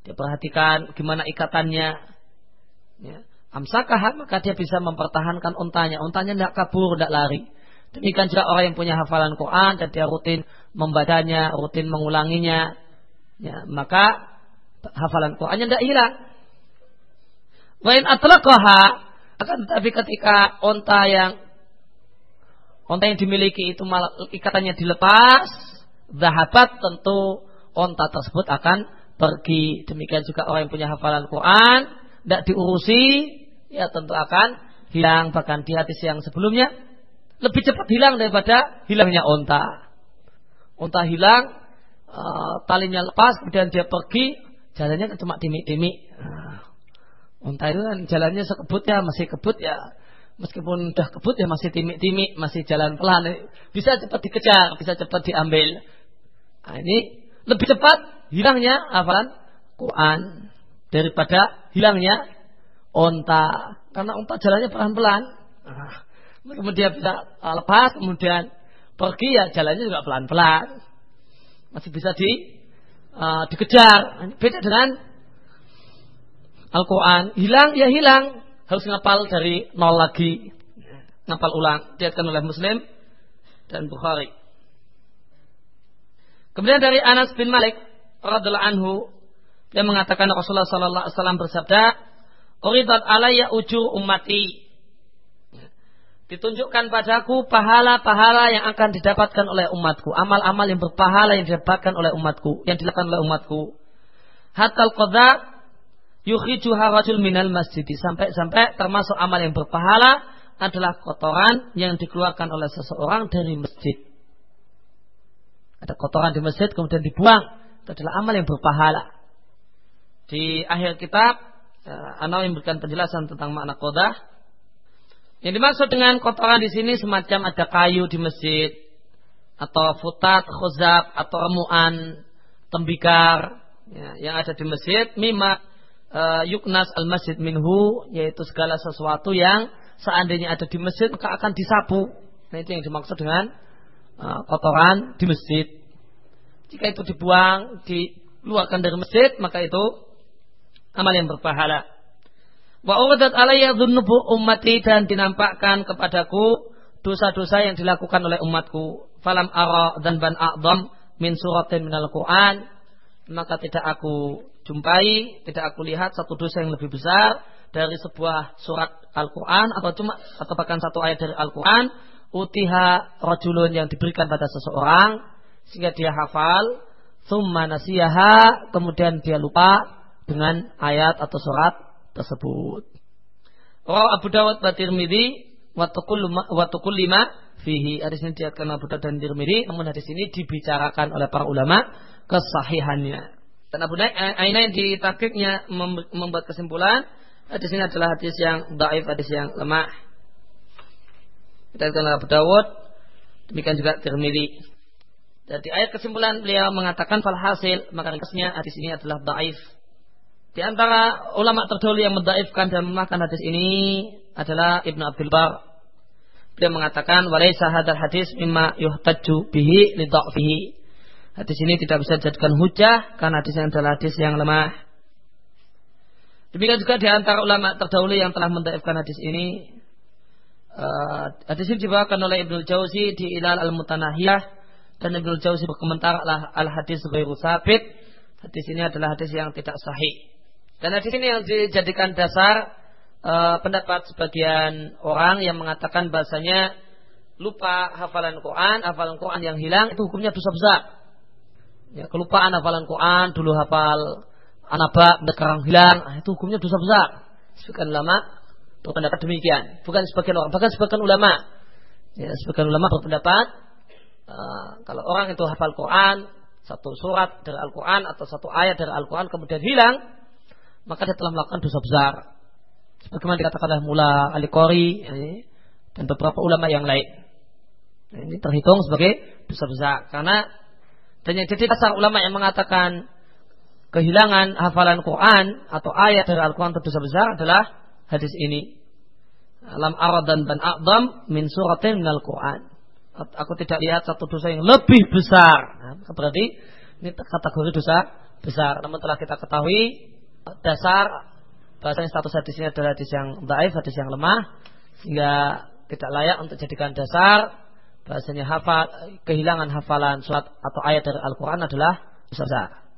dia perhatikan gimana ikatannya, ya, amsakaha maka dia bisa mempertahankan ontanya. Ontanya tidak kabur, tidak lari. Demikian juga orang yang punya hafalan Quran dan dia rutin membacanya, rutin mengulanginya, ya, maka hafalan Qur'annya tidak hilang. Wain atlaqaha akan tapi ketika onta yang onta yang dimiliki itu malah ikatannya dilepas, zahabat tentu onta tersebut akan pergi. Demikian juga orang yang punya hafalan Quran tidak diurusi, ya tentu akan hilang. Bahkan di hadis yang sebelumnya lebih cepat hilang daripada hilangnya onta. Onta hilang, uh, talinya lepas, kemudian dia pergi, jalannya kan cuma timik-timik. Nah, onta itu kan jalannya sekebut ya, masih kebut ya. Meskipun udah kebut ya masih timik-timik, masih jalan pelan. Bisa cepat dikejar, bisa cepat diambil. Nah, ini lebih cepat hilangnya hafalan Quran daripada hilangnya onta. Karena onta jalannya pelan-pelan. Nah, kemudian bisa lepas, kemudian pergi ya jalannya juga pelan-pelan. Masih bisa di uh, dikejar. Beda dengan Al-Quran. Hilang ya hilang. Harus ngapal dari nol lagi. Ngapal ulang. Diatkan oleh Muslim dan Bukhari. Kemudian dari Anas bin Malik radhiallahu anhu dia mengatakan Rasulullah sallallahu alaihi wasallam bersabda, "Uridat alayya ujur ummati." Ditunjukkan padaku pahala-pahala yang akan didapatkan oleh umatku. Amal-amal yang berpahala yang didapatkan oleh umatku. Yang dilakukan oleh umatku. Hatal qadha yukhiju harajul minal masjid. Sampai-sampai termasuk amal yang berpahala adalah kotoran yang dikeluarkan oleh seseorang dari masjid. Ada kotoran di masjid kemudian dibuang. Itu adalah amal yang berpahala. Di akhir kitab, eh, Ana memberikan penjelasan tentang makna kodah yang dimaksud dengan kotoran di sini semacam ada kayu di masjid atau futat, khuzab atau remuan, tembikar ya, yang ada di masjid mima uh, yuknas al masjid minhu yaitu segala sesuatu yang seandainya ada di masjid maka akan disapu. Nah itu yang dimaksud dengan uh, kotoran di masjid. Jika itu dibuang, dikeluarkan dari masjid maka itu amal yang berpahala. Wa uradat alayya dhunubu ummati dan dinampakkan kepadaku dosa-dosa yang dilakukan oleh umatku. Falam ara dan ban a'dham min suratin minal Qur'an. Maka tidak aku jumpai, tidak aku lihat satu dosa yang lebih besar dari sebuah surat Al-Quran atau cuma atau bahkan satu ayat dari Al-Quran utiha rajulun yang diberikan pada seseorang sehingga dia hafal thumma nasiyaha kemudian dia lupa dengan ayat atau surat tersebut. Rawa Abu Dawud wa Tirmidzi wa lima fihi. Hadis ini diatkan Abu Dawud dan Tirmidzi, namun hadis ini dibicarakan oleh para ulama kesahihannya. Dan Abu Aina yang di takiknya membuat kesimpulan hadis ini adalah hadis yang daif, hadis yang lemah. Kita oleh Abu Dawud, demikian juga Tirmidzi. Jadi ayat kesimpulan beliau mengatakan falhasil maka ringkasnya hadis ini adalah daif di antara ulama terdahulu yang mendaifkan dan memakan hadis ini adalah Ibnu Abdul Bar. Dia mengatakan walaisa hadal hadis mimma yuhtaju bihi li. Hadis ini tidak bisa dijadikan hujah karena hadis ini adalah hadis yang lemah. Demikian juga di antara ulama terdahulu yang telah mendaifkan hadis ini uh, hadis ini dibawakan oleh Ibnu Jauzi di Ilal Al-Mutanahiyah dan Ibnu Jauzi berkomentar al hadis ghairu sabit. Hadis ini adalah hadis yang tidak sahih. Dan di sini yang dijadikan dasar e, pendapat sebagian orang yang mengatakan bahasanya lupa hafalan Quran, hafalan Quran yang hilang itu hukumnya dosa besar. Ya, kelupaan hafalan Quran, dulu hafal anaba, sekarang hilang, ah, itu hukumnya dosa besar. Sebagian ulama berpendapat demikian. Bukan sebagian orang, bahkan sebagian ulama. Ya, sebagian ulama berpendapat uh, kalau orang itu hafal Quran, satu surat dari Al-Quran atau satu ayat dari Al-Quran kemudian hilang, maka dia telah melakukan dosa besar. Sebagaimana dikatakan oleh Mula Al-Qari dan beberapa ulama yang lain. Ini terhitung sebagai dosa besar karena dan yang jadi dasar ulama yang mengatakan kehilangan hafalan Quran atau ayat dari Al-Quran itu dosa besar adalah hadis ini. Alam aradan dan a'dam min suratin al Quran. Aku tidak lihat satu dosa yang lebih besar. Nah, berarti ini kategori dosa besar. Namun telah kita ketahui dasar bahasanya status hadis ini adalah hadis yang baik, hadis yang lemah sehingga tidak layak untuk jadikan dasar bahasanya hafal kehilangan hafalan surat atau ayat dari Al-Qur'an adalah besar.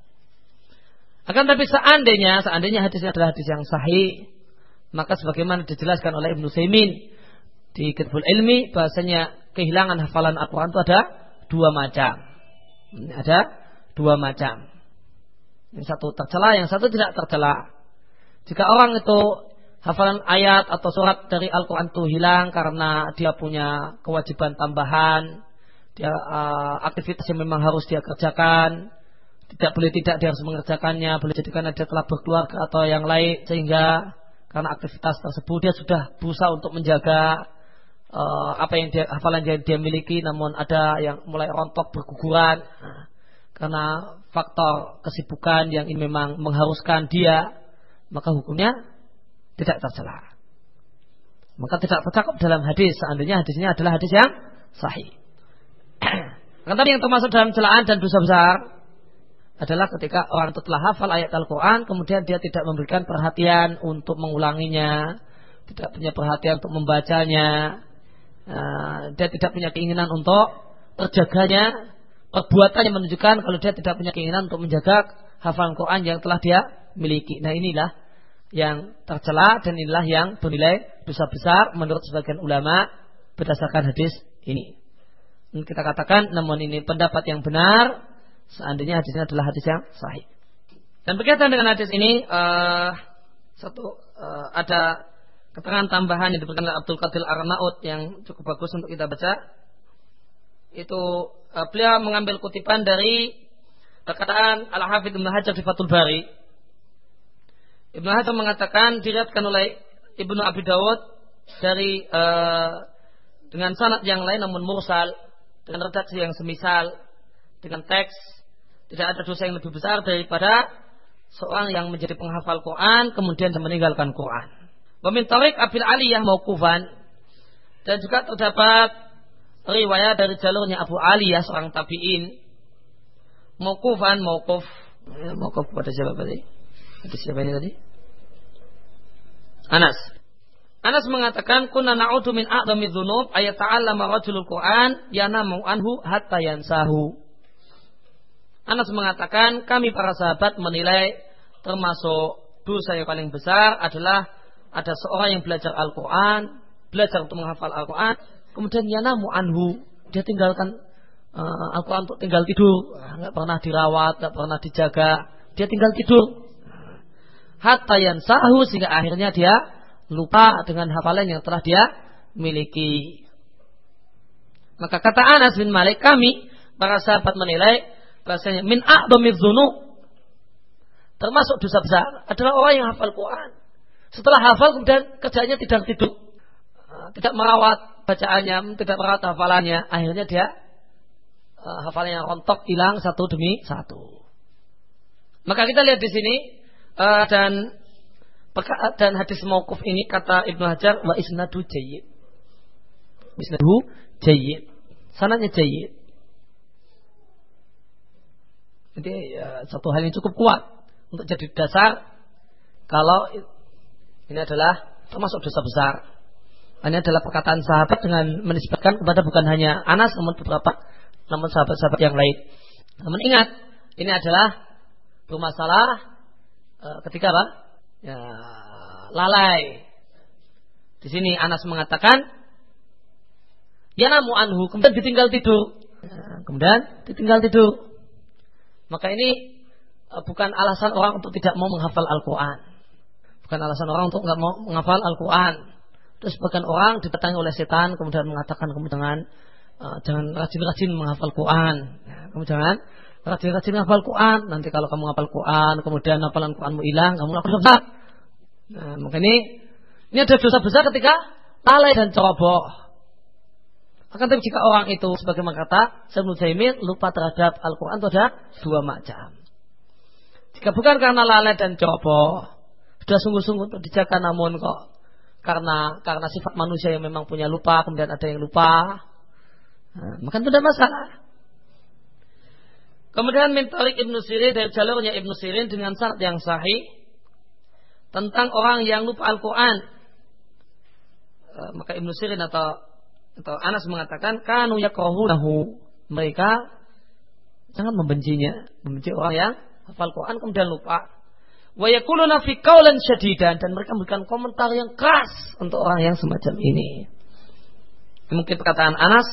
Akan tapi seandainya seandainya hadisnya adalah hadis yang sahih, maka sebagaimana dijelaskan oleh Ibnu Saimin di Kitabul Ilmi bahasanya kehilangan hafalan Al-Qur'an itu ada dua macam. Ada dua macam. Yang satu tercela, yang satu tidak tercela. Jika orang itu hafalan ayat atau surat dari Al-Quran itu hilang karena dia punya kewajiban tambahan, dia uh, aktivitas yang memang harus dia kerjakan, tidak boleh tidak dia harus mengerjakannya, boleh jadi karena dia telah berkeluarga atau yang lain sehingga karena aktivitas tersebut dia sudah berusaha untuk menjaga uh, apa yang dia hafalan yang dia miliki, namun ada yang mulai rontok berguguran karena faktor kesibukan yang ini memang mengharuskan dia, maka hukumnya tidak tercela. Maka tidak tercakup dalam hadis seandainya hadisnya adalah hadis yang sahih. Tetapi yang termasuk dalam celaan dan dosa besar adalah ketika orang itu telah hafal ayat Al-Quran, kemudian dia tidak memberikan perhatian untuk mengulanginya, tidak punya perhatian untuk membacanya, uh, dia tidak punya keinginan untuk terjaganya, perbuatannya menunjukkan kalau dia tidak punya keinginan untuk menjaga hafalan Quran yang telah dia miliki. Nah inilah yang tercela dan inilah yang bernilai dosa besar menurut sebagian ulama berdasarkan hadis ini. Dan kita katakan namun ini pendapat yang benar seandainya hadisnya adalah hadis yang sahih. Dan berkaitan dengan hadis ini uh, satu uh, ada keterangan tambahan yang diberikan oleh Abdul Qadir Arnaud yang cukup bagus untuk kita baca. Itu beliau mengambil kutipan dari perkataan Al-Hafidh Ibn Hajar di Fathul Bari Ibnu Hajar mengatakan diriatkan oleh Ibnu Abi Dawud dari uh, dengan sanad yang lain namun mursal dengan redaksi yang semisal dengan teks tidak ada dosa yang lebih besar daripada seorang yang menjadi penghafal Quran kemudian meninggalkan Quran. Pemintarik Abil Aliyah maukufan dan juga terdapat riwayat dari jalurnya Abu Aliyah seorang tabiin maukufan maukuf ya, maukuf pada siapa tadi? Hadis siapa ini tadi? Anas. Anas mengatakan kunna na'udu min a'dami dzunub ayat ta'allama rajulul Qur'an yanamu anhu hatta yansahu. Anas mengatakan kami para sahabat menilai termasuk dosa yang paling besar adalah ada seorang yang belajar Al-Quran, belajar untuk menghafal Al-Quran, kemudian yanamu anhu, dia tinggalkan uh, Al-Quran untuk tinggal tidur, nggak pernah dirawat, nggak pernah dijaga, dia tinggal tidur. Hatta yang sahu sehingga akhirnya dia lupa dengan hafalan yang telah dia miliki. Maka kata Anas bin Malik kami para sahabat menilai bahasanya min a'dhamidz termasuk dosa besar adalah orang yang hafal Quran. Setelah hafal kemudian kerjanya tidak tidur, tidak merawat bacaannya, tidak merawat hafalannya, akhirnya dia uh, hafalannya rontok hilang satu demi satu. Maka kita lihat di sini uh, dan dan hadis mauquf ini kata Ibnu Hajar wa isnadu jayyid. Isnadu jayyid. Sananya jayyid. Jadi ya, satu hal yang cukup kuat untuk jadi dasar kalau ini adalah termasuk dosa besar. Ini adalah perkataan sahabat dengan menisbatkan kepada bukan hanya Anas namun beberapa namun sahabat-sahabat yang lain. Namun ingat, ini adalah bermasalah Eh, ketika apa? Ya, lalai. Di sini Anas mengatakan, ya namu anhu, kemudian ditinggal tidur. Kemudian ditinggal tidur. Maka ini uh, bukan alasan orang untuk tidak mau menghafal Al-Quran. Bukan alasan orang untuk nggak mau menghafal Al-Quran. Terus bahkan orang didatangi oleh setan kemudian mengatakan kamu jangan uh, jangan rajin-rajin menghafal Quran. Kamu jangan rajin-rajin hafal Quran. Nanti kalau kamu hafal Quran, kemudian hafalan Quranmu hilang, kamu lakukan dosa. Nah, maka ini ini ada dosa besar ketika lalai dan ceroboh. Akan tapi jika orang itu sebagai kata Ibnu Jaimin lupa terhadap Al-Quran itu ada dua macam. Jika bukan karena lalai dan ceroboh, sudah sungguh-sungguh untuk dijaga namun kok karena karena sifat manusia yang memang punya lupa kemudian ada yang lupa, nah, maka itu tidak masalah. Kemudian mintarik Ibnu Sirin dari jalurnya Ibnu Sirin dengan syarat yang sahih tentang orang yang lupa Al-Quran. E, maka Ibnu Sirin atau atau Anas mengatakan kanu yakrahunahu mereka sangat membencinya, membenci orang yang hafal Quran kemudian lupa. Wa yakuluna fi qaulan syadidan dan mereka memberikan komentar yang keras untuk orang yang semacam ini. Mungkin perkataan Anas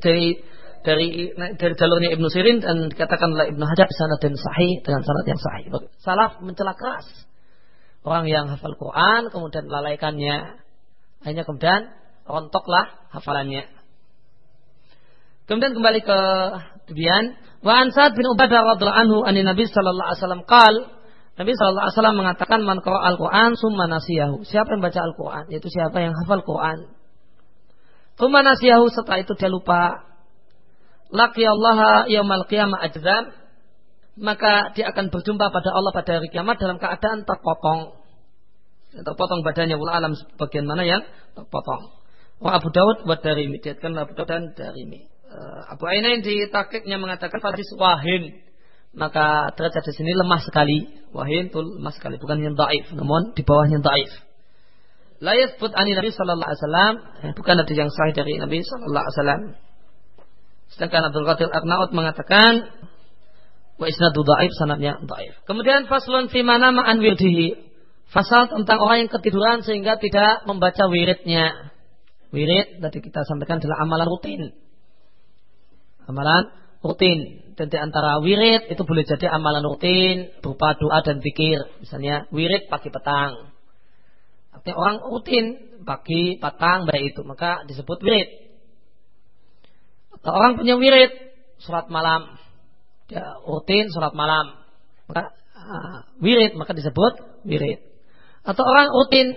dari dari dari jalurnya Ibnu Sirin dan dikatakan oleh Ibnu Hajar sanad dan sahih dengan sanad yang sahih. Salaf mencela keras orang yang hafal Quran kemudian lalaikannya. Akhirnya kemudian rontoklah hafalannya. Kemudian kembali ke kemudian wa Sa'ad bin Ubadah radhiyallahu anhu an Nabi sallallahu alaihi wasallam qal Nabi sallallahu alaihi wasallam mengatakan man al-Qur'an summa nasiyahu. Siapa yang baca Al-Qur'an? Yaitu siapa yang hafal Quran. Summa nasiyahu setelah itu dia lupa. Laqi Allah yaumal qiyamah ajzam maka dia akan berjumpa pada Allah pada hari kiamat dalam keadaan terpotong. Terpotong badannya wala alam bagian mana yang terpotong. Wa Abu Dawud wa Darimi. Diatkan Abu Dawud dan Darimi. Uh, Abu Ainain di takiknya mengatakan hadis wahin. Maka derajat di sini lemah sekali. Wahin itu lemah sekali. Bukan yang daif. Namun di bawahnya daif. La yathbut ani Nabi sallallahu alaihi wasallam. Eh, bukan hadis yang sahih dari Nabi sallallahu alaihi wasallam. Sedangkan Abdul Qadir Arnaud mengatakan Wa isnadu dhaif sanadnya dhaif. Kemudian faslun fi mana ma'an wirdihi. Fasal tentang orang yang ketiduran sehingga tidak membaca wiridnya. Wirid tadi kita sampaikan adalah amalan rutin. Amalan rutin. Dan di antara wirid itu boleh jadi amalan rutin berupa doa dan pikir. Misalnya wirid pagi petang. Artinya orang rutin pagi petang baik itu maka disebut wirid. Atau orang punya wirid surat malam ya, rutin sholat malam maka uh, wirid maka disebut wirid atau orang rutin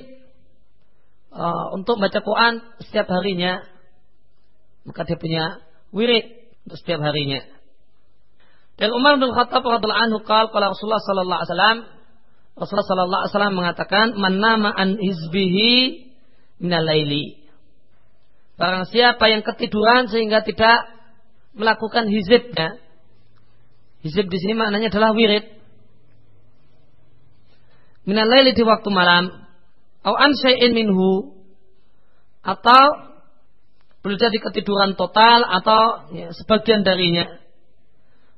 uh, untuk baca Quran setiap harinya maka dia punya wirid untuk setiap harinya dan Umar bin Khattab radhiallahu anhu qala qala Rasulullah sallallahu alaihi wasallam Rasulullah sallallahu alaihi wasallam mengatakan man nama an hizbihi minal laili Barang siapa yang ketiduran sehingga tidak melakukan hizibnya Hizib di sini maknanya adalah wirid. Minal laili di waktu malam. Au an syai'in minhu. Atau boleh jadi ketiduran total atau ya, sebagian darinya.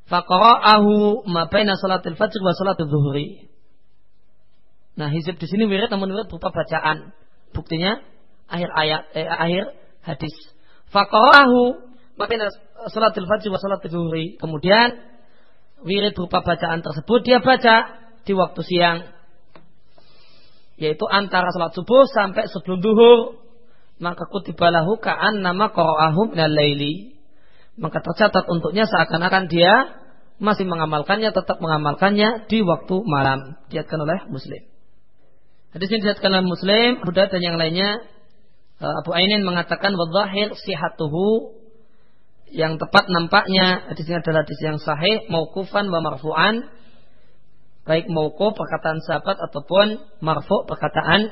Faqara'ahu ma baina salatil fajr wa salatil zuhri. Nah, hizib di sini wirid namun wirid berupa bacaan. Buktinya akhir ayat eh, akhir hadis. Faqara'ahu ma baina salatil fajr wa salatil zuhri. Kemudian wirid berupa bacaan tersebut dia baca di waktu siang yaitu antara salat subuh sampai sebelum duhur maka kutibalahu ka'an nama qara'ahu minal laili maka tercatat untuknya seakan-akan dia masih mengamalkannya tetap mengamalkannya di waktu malam. Diatkan oleh muslim. Hadis ini diatkan oleh muslim Buddha dan yang lainnya. Eh, Abu Ainin mengatakan wadhahir sihatuhu yang tepat nampaknya. Hadis ini adalah hadis yang sahih maukufan wa marfu'an. Baik maukuf perkataan sahabat ataupun marfu perkataan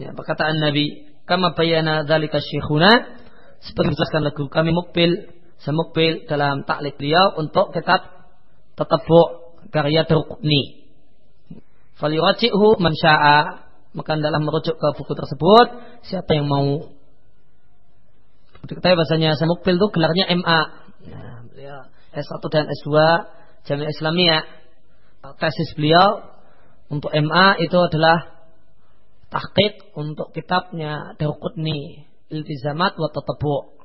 ya, perkataan Nabi. Kama bayana dzalika syekhuna seperti dijelaskan lagu kami mukbil semukbil dalam taklik beliau untuk kitab tetapu karya Darqutni falyuraji'hu man syaa maka dalam merujuk ke buku tersebut siapa yang mau Diketahui bahasanya Samukbil itu gelarnya MA. Nah, beliau S1 dan S2 Jamiah Islamiyah. Tesis beliau untuk MA itu adalah tahqiq untuk kitabnya Darqutni Iltizamat wa Tatabu.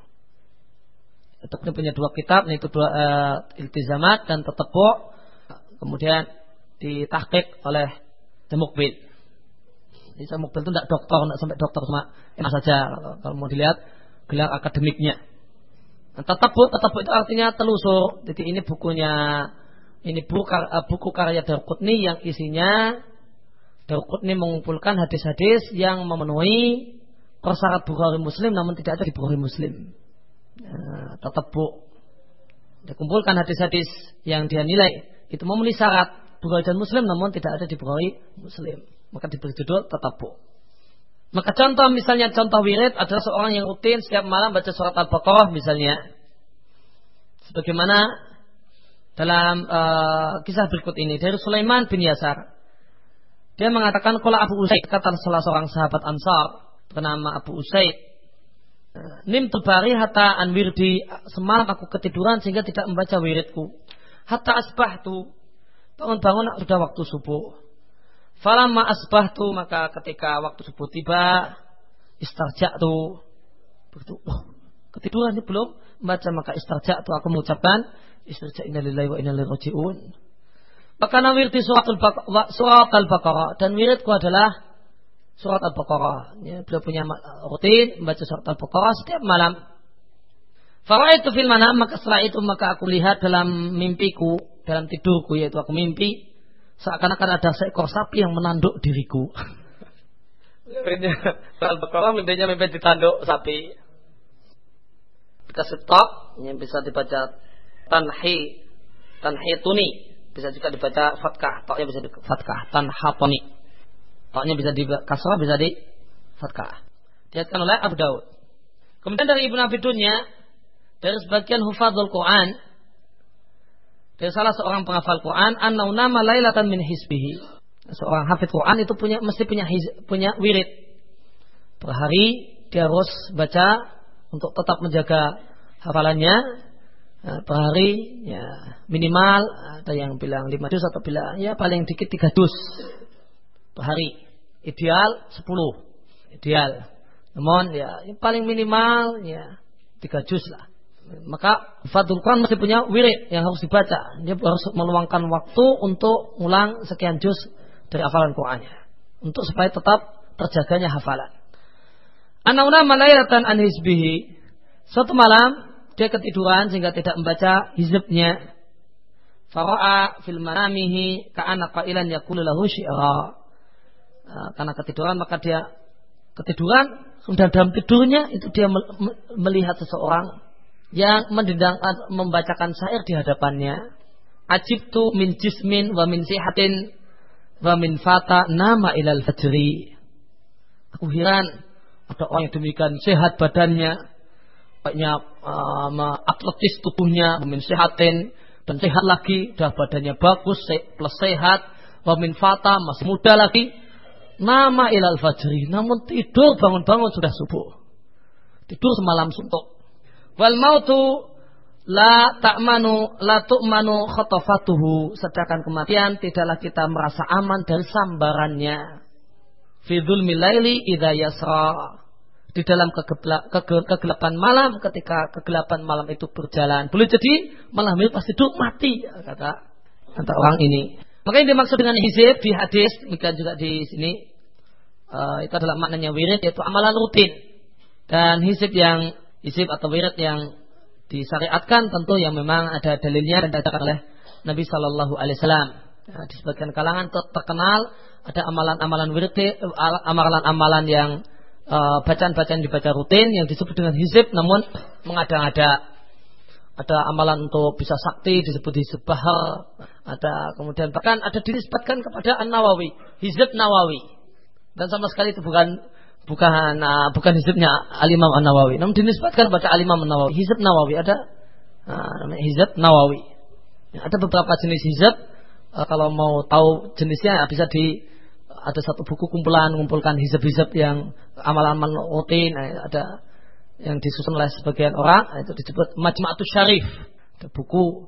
Itu punya dua kitab, yaitu dua uh, Iltizamat dan Tatabu. Kemudian ditahqiq oleh Samukbil. Jadi Samukbil itu tidak dokter, tidak sampai dokter cuma MA saja. Kalau mau dilihat gelar akademiknya. Nah, tetapu, tetapu itu artinya telusur. Jadi ini bukunya, ini buku, uh, buku karya Darqutni yang isinya Darqutni mengumpulkan hadis-hadis yang memenuhi persyarat Bukhari Muslim namun tidak ada di Bukhari Muslim. Nah, tetapu dikumpulkan hadis-hadis yang dia nilai itu memenuhi syarat Bukhari dan Muslim namun tidak ada di Bukhari Muslim. Maka diberi judul tetapu. Maka contoh misalnya contoh wirid adalah seorang yang rutin setiap malam baca surat Al-Baqarah misalnya. Sebagaimana dalam uh, kisah berikut ini dari Sulaiman bin Yasar. Dia mengatakan kalau Abu Usaid kata salah seorang sahabat Ansar bernama Abu Usaid. Nim tubari hatta an wirdi semalam aku ketiduran sehingga tidak membaca wiridku. Hatta asbah tu bangun-bangun sudah waktu subuh. Falamma asbahtu maka ketika waktu subuh tiba istarja'tu begitu oh, ketiduran belum membaca maka istarja'tu aku mengucapkan istarja' innalillahi wa inna ilaihi raji'un Maka wirdi surat Al-Baqarah dan wiridku adalah surat Al-Baqarah. Ya, beliau punya rutin membaca surat Al-Baqarah setiap malam. itu fil manam maka setelah itu maka aku lihat dalam mimpiku, dalam tidurku yaitu aku mimpi seakan-akan ada seekor sapi yang menanduk diriku. Al-Baqarah mimpinya mimpi ditanduk sapi. Kita stop, yang bisa dibaca tanhi, tanhi tuni, bisa juga dibaca fatkah, toknya bisa di fatkah, tanhatoni. Toknya bisa di kasrah, bisa di fatkah. Diatkan oleh Abu Daud. Kemudian dari Ibnu Abi Dunya, dari sebagian hufadzul Quran, dari salah seorang penghafal Quran, annau nama lailatan min hisbihi. Seorang hafid Quran itu punya mesti punya hiz, punya wirid. Per hari dia harus baca untuk tetap menjaga hafalannya Nah, per hari ya minimal ada yang bilang lima dus atau bilang ya paling dikit tiga dus per hari ideal sepuluh. Ideal. Namun ya yang paling minimal ya tiga juz lah. Maka Fadul Quran masih punya wirid yang harus dibaca. Dia harus meluangkan waktu untuk ulang sekian juz dari hafalan Qurannya. Untuk supaya tetap terjaganya hafalan. Anauna malailatan an hizbihi. Suatu malam dia ketiduran sehingga tidak membaca hizbnya. Fara'a fil manamihi ka'ana qailan lahu syi'ra. Nah, karena ketiduran maka dia ketiduran sudah dalam tidurnya itu dia melihat seseorang yang mendendang membacakan syair di hadapannya. Ajibtu min jismin wa min sihatin wa min fata nama ilal fajri. Aku heran ada orang yang demikian sehat badannya, banyak uh, atletis tubuhnya, memin sehatin dan sehat lagi, dah badannya bagus, plus sehat, wamin fata masih muda lagi. Nama ilal fajri, namun tidur bangun-bangun sudah subuh. Tidur semalam suntuk. Wal mautu la ta'manu la tu'manu khatafatuhu sedangkan kematian tidaklah kita merasa aman dari sambarannya fi dzulmil laili idza yasra di dalam kegelapan malam ketika kegelapan malam itu berjalan. Boleh jadi malam itu pasti duduk mati kata kata orang ini. Maka yang dimaksud dengan hizib di hadis demikian juga di sini uh, itu adalah maknanya wirid yaitu amalan rutin dan hizib yang hizib atau wirid yang disyariatkan tentu yang memang ada dalilnya dan dikatakan oleh Nabi Shallallahu Alaihi Wasallam. Nah, di sebagian kalangan terkenal ada amalan-amalan wirid, amalan-amalan yang Eh, bacaan-bacaan dibaca rutin yang disebut dengan hizib namun mengada-ada ada amalan untuk bisa sakti disebut hizib bahar ada kemudian bahkan ada dinisbatkan kepada An Nawawi hizib Nawawi. Dan sama sekali itu bukan bukan uh, bukan hizibnya Alimam An Nawawi namun dinisbatkan kepada Alimam An Nawawi hizib Nawawi ada. Uh, hizib Nawawi. Ada beberapa jenis hizib uh, kalau mau tahu jenisnya bisa di ada satu buku kumpulan mengumpulkan hizab-hizab yang amalan-amalan rutin eh, ada yang disusun oleh sebagian orang itu disebut Majma'atus Syarif. Buku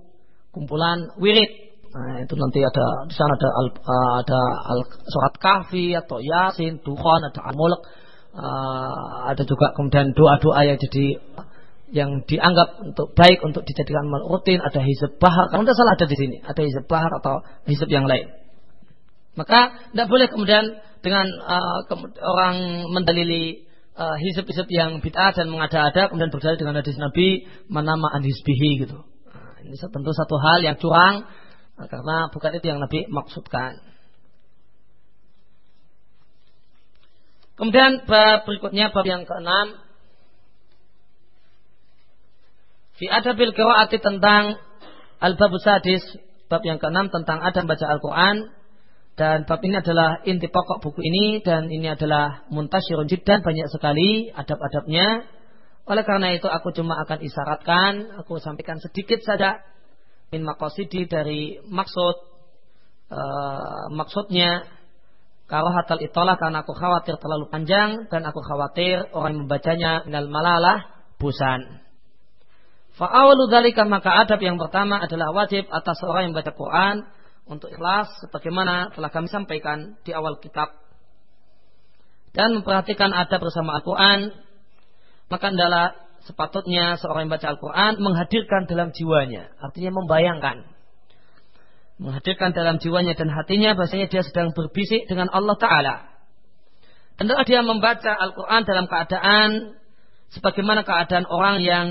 kumpulan wirid. Nah, itu nanti ada di sana ada al, eh, ada al, surat kahfi atau yasin dukhon ada al-mulk. Uh, ada juga kemudian doa-doa yang jadi yang dianggap untuk baik untuk dijadikan rutin. Ada hizab bahar. Kalau tidak salah ada di sini. Ada hizab bahar atau hizab yang lain. Maka tidak boleh kemudian dengan uh, orang mendalili uh, hisab-hisab yang bid'ah dan mengada-ada kemudian berdalil dengan hadis Nabi manama anhisbihi gitu. Nah, ini tentu satu hal yang curang uh, karena bukan itu yang Nabi maksudkan. Kemudian bab berikutnya bab yang keenam Fi adabil qiraati tentang al-bab sadis bab yang keenam tentang adab baca Al-Qur'an dan bab ini adalah inti pokok buku ini dan ini adalah muntasyirun jiddan banyak sekali adab-adabnya. Oleh karena itu aku cuma akan isyaratkan, aku sampaikan sedikit saja min maqasidi dari maksud uh, maksudnya hatal itolah karena aku khawatir terlalu panjang dan aku khawatir orang yang membacanya minal malalah bosan. Fa'awalu dzalika maka adab yang pertama adalah wajib atas orang yang membaca Quran untuk ikhlas sebagaimana telah kami sampaikan di awal kitab dan memperhatikan adab bersama Al-Quran maka adalah sepatutnya seorang yang baca Al-Quran menghadirkan dalam jiwanya artinya membayangkan menghadirkan dalam jiwanya dan hatinya bahasanya dia sedang berbisik dengan Allah Ta'ala. Dan dia membaca Al-Quran dalam keadaan sebagaimana keadaan orang yang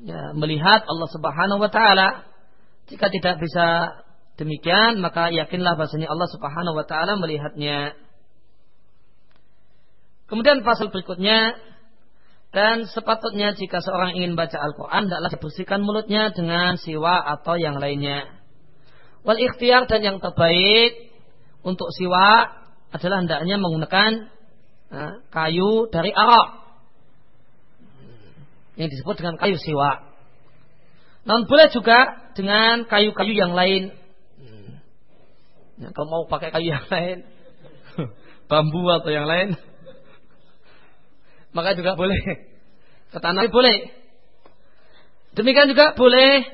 ya, melihat Allah Subhanahu Wa Ta'ala. Jika tidak bisa demikian, maka yakinlah bahasanya Allah Subhanahu Wa Ta'ala melihatnya. Kemudian pasal berikutnya dan sepatutnya jika seorang ingin baca Al-Quran, tidaklah dibersihkan mulutnya dengan siwa atau yang lainnya. Wal ikhtiar dan yang terbaik untuk siwa adalah hendaknya menggunakan uh, kayu dari arak yang disebut dengan kayu siwa. Namun boleh juga dengan kayu-kayu yang lain. Ya, kalau mau pakai kayu yang lain, bambu atau yang lain, maka juga boleh. Ketanai boleh. Demikian juga boleh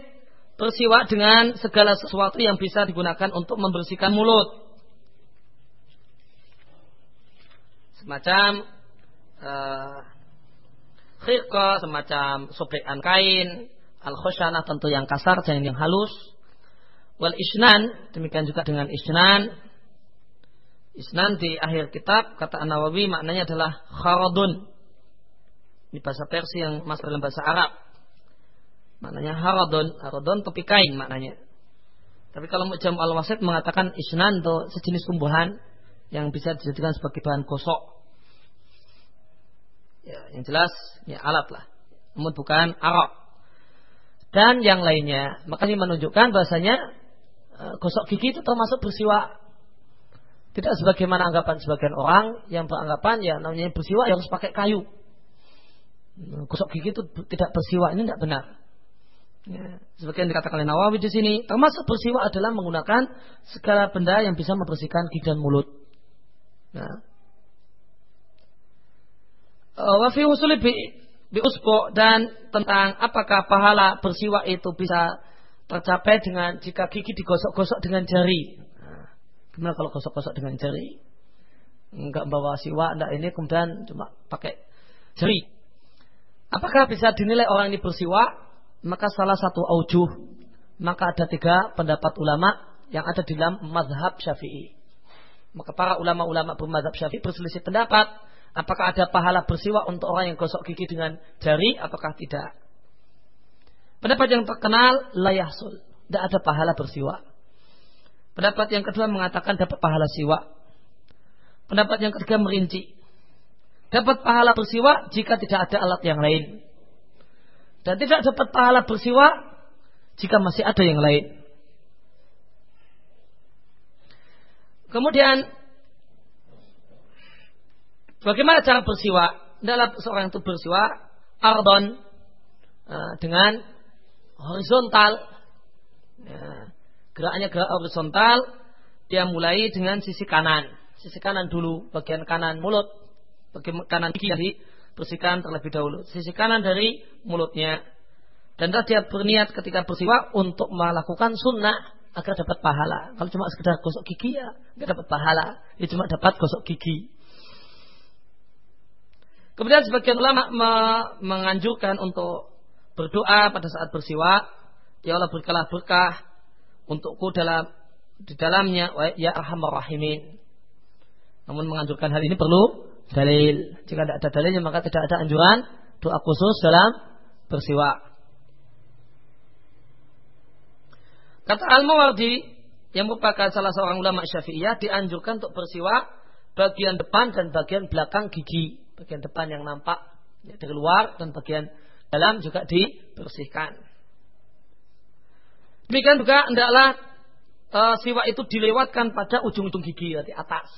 bersiwak dengan segala sesuatu yang bisa digunakan untuk membersihkan mulut. Semacam uh, khirqa, semacam sobekan kain, al-khosyanah tentu yang kasar dan yang halus. Wal isnan, demikian juga dengan isnan. Isnan di akhir kitab, kata An-Nawawi maknanya adalah kharadun. Ini bahasa Persia yang masuk dalam bahasa Arab Maknanya haradon, haradon tepi kain maknanya. Tapi kalau jam al-wasit mengatakan isnan itu sejenis tumbuhan yang bisa dijadikan sebagai bahan gosok. Ya, yang jelas ya alat lah. Namun bukan arak. Dan yang lainnya. Maka ini menunjukkan bahasanya gosok gigi itu termasuk bersiwa. Tidak sebagaimana anggapan sebagian orang yang beranggapan ya namanya bersiwa yang harus pakai kayu. Gosok gigi itu tidak bersiwa ini tidak benar. Ya, sebagian dikatakan oleh Nawawi di sini, termasuk bersiwak adalah menggunakan segala benda yang bisa membersihkan gigi dan mulut. Ya. Uh, Wafi usuli bi, dan tentang apakah pahala bersiwak itu bisa tercapai dengan jika gigi digosok-gosok dengan jari. Nah, kalau gosok-gosok dengan jari? Enggak bawa siwak, enggak ini kemudian cuma pakai jari. Apakah bisa dinilai orang ini bersiwak? maka salah satu aujuh maka ada tiga pendapat ulama yang ada di dalam mazhab syafi'i. Maka para ulama-ulama bermazhab syafi'i berselisih pendapat apakah ada pahala bersiwak untuk orang yang gosok gigi dengan jari apakah tidak. Pendapat yang terkenal layahsul. Tidak ada pahala bersiwak. Pendapat yang kedua mengatakan dapat pahala siwak. Pendapat yang ketiga merinci. Dapat pahala bersiwak jika tidak ada alat yang lain dan tidak dapat pahala bersiwa jika masih ada yang lain. Kemudian bagaimana cara bersiwa? Dalam seorang itu bersiwa ardon uh, dengan horizontal. Ya, geraknya gerak horizontal. Dia mulai dengan sisi kanan, sisi kanan dulu, bagian kanan mulut, bagian kanan gigi bersihkan terlebih dahulu. Sisi kanan dari mulutnya. Dan dia berniat ketika bersiwak untuk melakukan sunnah agar dapat pahala. Kalau cuma sekedar gosok gigi ya nggak dapat pahala. Ya cuma dapat gosok gigi. Kemudian sebagian ulama me menganjurkan untuk berdoa pada saat bersiwak. Ya Allah berkalah berkah untukku dalam di dalamnya ya arhamar rahimin. Namun menganjurkan hal ini perlu dalil. Jika tidak ada dalilnya maka tidak ada anjuran doa khusus dalam bersiwak. Kata Al-Mawardi yang merupakan salah seorang ulama Syafi'iyah dianjurkan untuk bersiwak bagian depan dan bagian belakang gigi. Bagian depan yang nampak ya, dari luar dan bagian dalam juga dibersihkan. Demikian juga hendaklah uh, siwak itu dilewatkan pada ujung-ujung gigi di atas.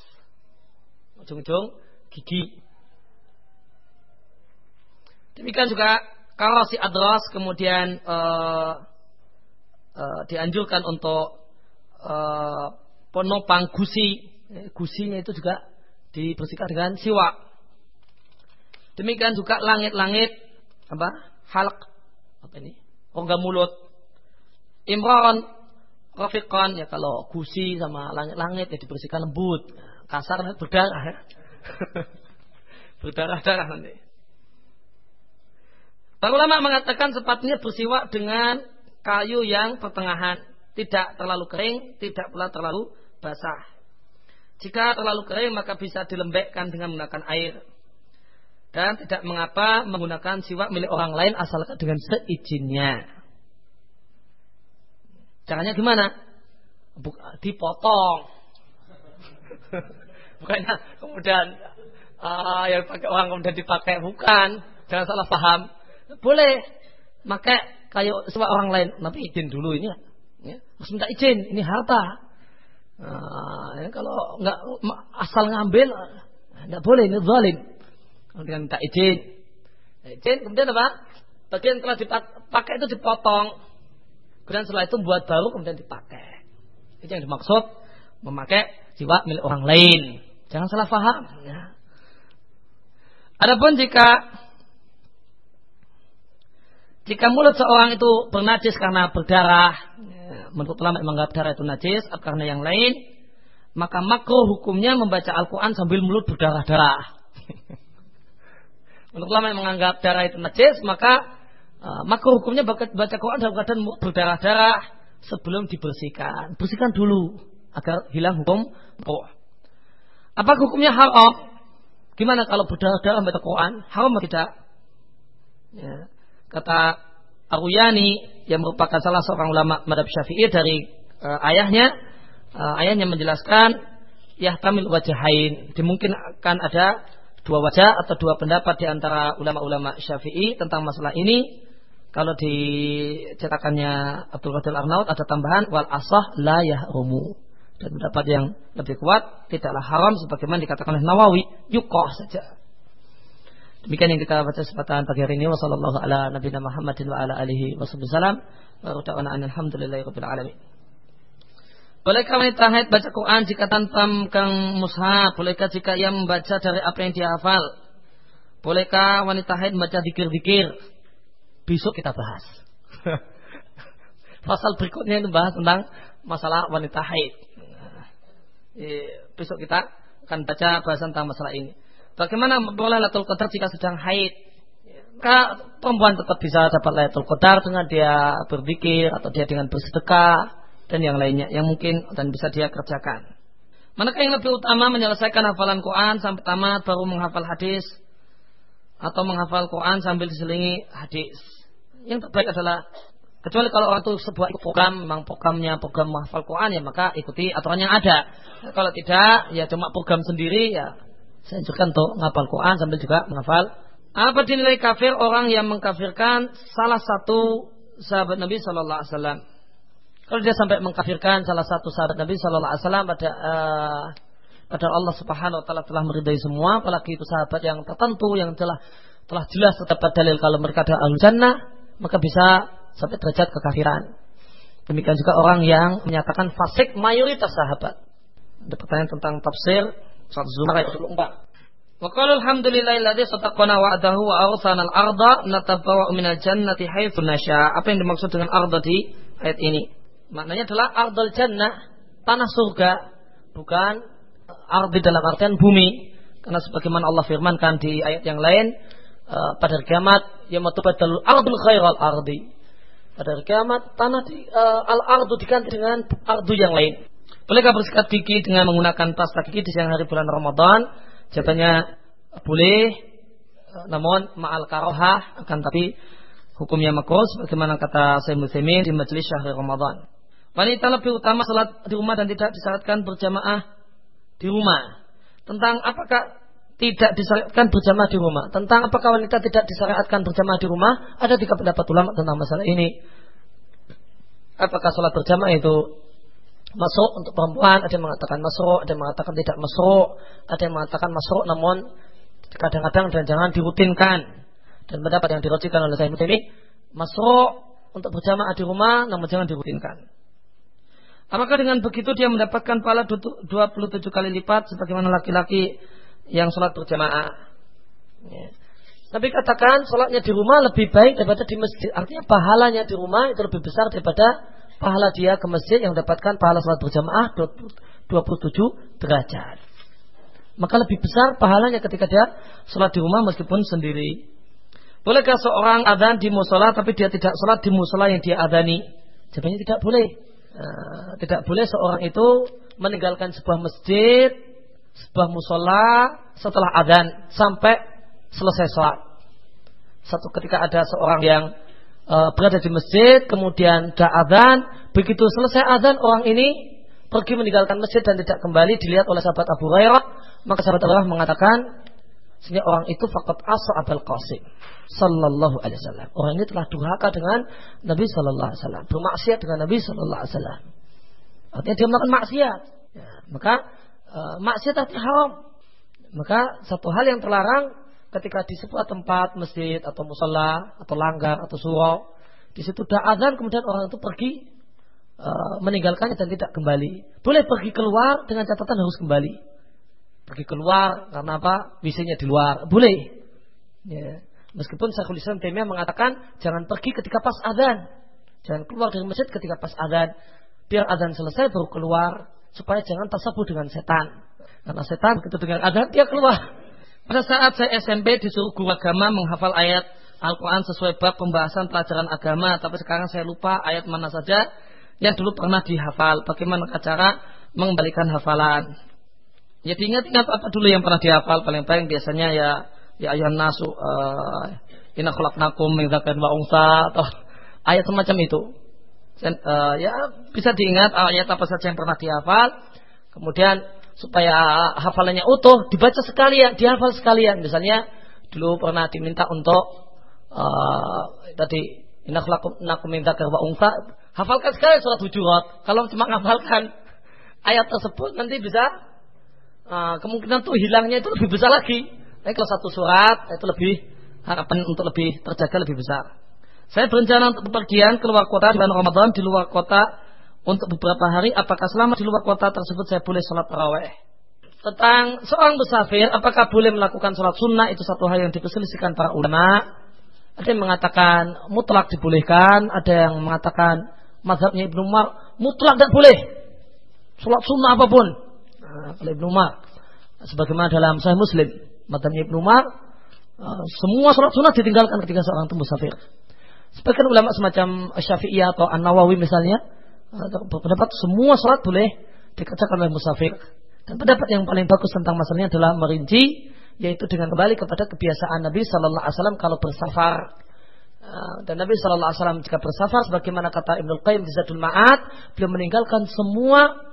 Ujung-ujung gigi. Demikian juga kalau si adras kemudian uh, uh, dianjurkan untuk uh, penopang gusi, gusinya itu juga dibersihkan dengan siwak. Demikian juga langit-langit apa halak apa ini rongga mulut imran rafiqan ya kalau gusi sama langit-langit ya dibersihkan lembut kasar berdarah ya. Berdarah-darah nanti. Para ulama mengatakan sepatutnya bersiwak dengan kayu yang pertengahan. tidak terlalu kering, tidak pula terlalu basah. Jika terlalu kering maka bisa dilembekkan dengan menggunakan air. Dan tidak mengapa menggunakan siwak milik orang lain asalkan dengan seizinnya. Caranya gimana? Dipotong. Bukannya kemudian uh, yang pakai orang kemudian dipakai bukan. Jangan salah paham. Boleh pakai kayu siwak orang lain, tapi izin dulu ini. Ya. Harus minta izin, ini harta. Nah, ya, kalau nggak asal ngambil, nggak boleh, ini zalim. Kemudian minta izin. Izin, kemudian apa? Bagian telah dipakai itu dipotong. Kemudian setelah itu buat baru kemudian dipakai. Itu yang dimaksud memakai jiwa milik orang lain. Jangan salah faham. Ya. Adapun jika jika mulut seorang itu bernajis karena berdarah, ya, menurut ulama menganggap darah itu najis atau karena yang lain, maka makruh hukumnya membaca Al-Quran sambil mulut berdarah-darah. Untuk ulama yang menganggap darah itu najis, maka uh, maka hukumnya baca, Quran dalam keadaan berdarah-darah sebelum dibersihkan. Bersihkan dulu agar hilang hukum roh. Apa hukumnya haram? Gimana kalau berdarah-darah baca Quran? Haram atau tidak? Ya. Kata Aruyani yang merupakan salah seorang ulama madhab syafi'i dari uh, ayahnya, uh, ayahnya menjelaskan tamil wajahain dimungkinkan ada dua wajah atau dua pendapat di antara ulama-ulama Syafi'i tentang masalah ini. Kalau di cetakannya Abdul Qadir Arnaud ada tambahan wal asah la yahrumu. Dan pendapat yang lebih kuat tidaklah haram sebagaimana dikatakan oleh Nawawi, yukoh saja. Demikian yang kita baca kesempatan pagi hari ini ala nabiyina Muhammadin wa ala alihi. Wa. Bolehkah wanita haid baca Quran jika tanpa memegang mushaf? Bolehkah jika ia membaca dari apa yang dia hafal? Bolehkah wanita haid membaca dikir-dikir? Besok kita bahas. Pasal berikutnya itu bahas tentang masalah wanita haid. Besok kita akan baca bahasan tentang masalah ini. Bagaimana boleh Lailatul Qadar jika sedang haid? Maka perempuan tetap bisa dapat Lailatul Qadar dengan dia berzikir atau dia dengan bersedekah dan yang lainnya yang mungkin dan bisa dia kerjakan. Manakah yang lebih utama menyelesaikan hafalan Quran sampai tamat baru menghafal hadis atau menghafal Quran sambil diselingi hadis? Yang terbaik adalah kecuali kalau orang itu sebuah program, memang programnya program menghafal Quran ya maka ikuti aturan yang ada. Kalau tidak ya cuma program sendiri ya saya anjurkan untuk menghafal Quran sambil juga menghafal. Apa dinilai kafir orang yang mengkafirkan salah satu sahabat Nabi Shallallahu Alaihi Wasallam? Kalau dia sampai mengkafirkan salah satu sahabat Nabi Shallallahu Alaihi Wasallam pada uh, pada Allah Subhanahu Wa Taala telah meridai semua, apalagi itu sahabat yang tertentu yang telah telah jelas terdapat dalil kalau mereka adalah al jannah, maka bisa sampai derajat kekafiran. Demikian juga orang yang menyatakan fasik mayoritas sahabat. Ada pertanyaan tentang tafsir satu Zumar ayat 24. Wa qala alhamdulillahilladzi sadaqana wa'dahu wa awsana al-arda natabawa'u minal jannati haitsu nasya. Apa yang dimaksud dengan arda di ayat ini? Maknanya adalah ardul jannah, tanah surga, bukan ardi dalam artian bumi. Karena sebagaimana Allah firmankan di ayat yang lain, uh, pada kiamat, yamatubadalul ardul khairal ardi. Pada hari kiamat, tanah di, uh, al-ardu diganti dengan ardu yang lain. Bolehkah bersikat gigi dengan menggunakan pasta gigi di siang hari bulan Ramadan? Jawabannya boleh, eh, namun ma'al karohah akan tapi hukumnya makruh sebagaimana kata Sayyid Muslimin di majelis syahri Ramadan. Wanita lebih utama salat di rumah dan tidak disyaratkan berjamaah di rumah. Tentang apakah tidak disyariatkan berjamaah di rumah. Tentang apakah wanita tidak disyariatkan berjamaah di rumah, ada tiga pendapat ulama tentang masalah ini. Apakah sholat berjamaah itu masuk untuk perempuan? Ada yang mengatakan masuk, ada yang mengatakan tidak masuk, ada yang mengatakan masuk namun kadang-kadang dan jangan dirutinkan. Dan pendapat yang dirojikan oleh saya ini masuk untuk berjamaah di rumah namun jangan dirutinkan. Apakah dengan begitu dia mendapatkan pahala 27 kali lipat sebagaimana laki-laki yang sholat berjamaah? Ya. Tapi katakan sholatnya di rumah lebih baik daripada di masjid. Artinya pahalanya di rumah itu lebih besar daripada pahala dia ke masjid yang mendapatkan pahala sholat berjamaah 27 derajat. Maka lebih besar pahalanya ketika dia sholat di rumah meskipun sendiri. Bolehkah seorang adzan di musola tapi dia tidak sholat di musola yang dia adani? Jawabannya tidak boleh. Uh, tidak boleh seorang itu meninggalkan sebuah masjid, sebuah musola setelah adzan sampai selesai sholat. Satu ketika ada seorang yang uh, berada di masjid, kemudian ada adzan, begitu selesai adzan orang ini pergi meninggalkan masjid dan tidak kembali dilihat oleh sahabat Abu Hurairah, maka sahabat Hurairah mengatakan sehingga orang itu fakat asa Abul Qasim sallallahu alaihi wasallam. Orang ini telah durhaka dengan Nabi sallallahu alaihi wasallam, bermaksiat dengan Nabi sallallahu alaihi wasallam. Artinya dia melakukan maksiat. Ya, maka e, maksiat artinya haram. Maka satu hal yang terlarang ketika di sebuah tempat masjid atau musola atau langgar atau surau di situ ada azan kemudian orang itu pergi e, meninggalkannya dan tidak kembali. Boleh pergi keluar dengan catatan harus kembali. Pergi keluar karena apa? Visinya di luar. Boleh. Ya. Meskipun Syekhul Islam Taimiyah mengatakan jangan pergi ketika pas adzan. Jangan keluar dari masjid ketika pas adzan. Biar adzan selesai baru keluar supaya jangan tersapu dengan setan. Karena setan begitu dengan adzan dia keluar. Pada saat saya SMP disuruh guru agama menghafal ayat Al-Quran sesuai bab pembahasan pelajaran agama. Tapi sekarang saya lupa ayat mana saja yang dulu pernah dihafal. Bagaimana cara mengembalikan hafalan. Ya diingat-ingat apa dulu yang pernah dihafal. Paling paling biasanya ya ya ayat nasu uh, inna khalaqnakum min dzakarin wa unsa atau ayat semacam itu. Dan, uh, ya bisa diingat ayat apa saja yang pernah dihafal. Kemudian supaya hafalannya utuh dibaca sekalian, dihafal sekalian. Misalnya dulu pernah diminta untuk uh, tadi inna khalaqnakum min dzakarin wa unsa hafalkan sekali surat hujurat. Kalau cuma hafalkan ayat tersebut nanti bisa uh, kemungkinan tuh hilangnya itu lebih besar lagi. Tapi kalau satu surat itu lebih harapan untuk lebih terjaga lebih besar. Saya berencana untuk bepergian keluar kota di bulan Ramadan di luar kota untuk beberapa hari. Apakah selama di luar kota tersebut saya boleh sholat taraweh? Tentang seorang musafir, apakah boleh melakukan sholat sunnah itu satu hal yang diperselisihkan para ulama. Ada yang mengatakan mutlak dibolehkan, ada yang mengatakan mazhabnya Ibnu Umar mutlak tidak boleh. Sholat sunnah apa pun. Nah, oleh Ibnu Umar. Sebagaimana dalam Sahih Muslim Matanya Ibnu Umar, uh, semua sholat sunat ditinggalkan ketika seorang itu musafir. Sebagian ulama semacam Syafi'iyah atau An-Nawawi misalnya, uh, berpendapat semua sholat boleh dikerjakan oleh musafir. Dan pendapat yang paling bagus tentang masalahnya adalah merinci, yaitu dengan kembali kepada kebiasaan Nabi Shallallahu Alaihi Wasallam kalau bersafar. Dan Nabi Shallallahu Alaihi Wasallam jika bersafar, sebagaimana kata Ibnu Qayyim di Zadul Ma'ad, beliau meninggalkan semua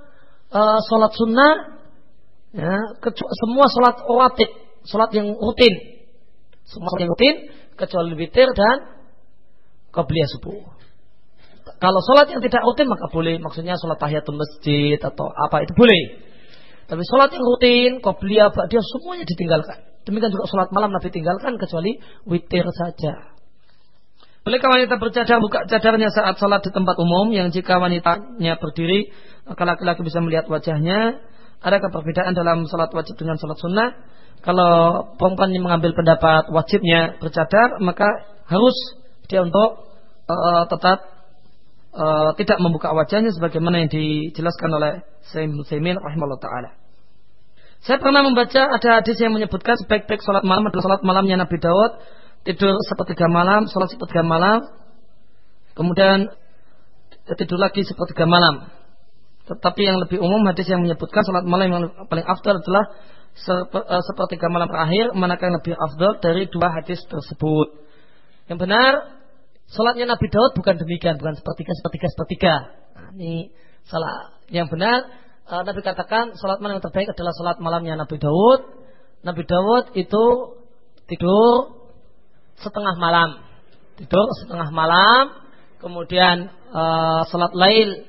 uh, sholat sunnah, ya, semua sholat rawatib sholat yang rutin. Semua sholat yang rutin kecuali witir dan qabliyah subuh. Kalau sholat yang tidak rutin maka boleh, maksudnya sholat tahiyatul masjid atau apa itu boleh. Tapi sholat yang rutin, qabliyah, dia semuanya ditinggalkan. Demikian juga sholat malam Nabi tinggalkan kecuali witir saja. Bolehkah wanita bercadar buka cadarnya saat sholat di tempat umum yang jika wanitanya berdiri maka laki-laki bisa melihat wajahnya? Adakah perbedaan dalam sholat wajib dengan sholat sunnah? kalau perempuan yang mengambil pendapat wajibnya bercadar maka harus dia untuk uh, tetap uh, tidak membuka wajahnya sebagaimana yang dijelaskan oleh Sayyid Muslimin rahimahullah taala. Saya pernah membaca ada hadis yang menyebutkan sebaik-baik sholat malam adalah sholat malamnya Nabi Daud tidur sepertiga malam, sholat sepertiga malam, kemudian tidur lagi sepertiga malam. Tetapi yang lebih umum hadis yang menyebutkan sholat malam yang paling afdal adalah Eh, sepertiga malam terakhir manakah yang lebih afdal dari dua hadis tersebut. Yang benar, sholatnya Nabi Daud bukan demikian, bukan sepertiga, sepertiga, sepertiga. Nah, ini salah. Yang benar, uh, Nabi katakan sholat malam yang terbaik adalah sholat malamnya Nabi Daud. Nabi Daud itu tidur setengah malam. Tidur setengah malam, kemudian uh, sholat lail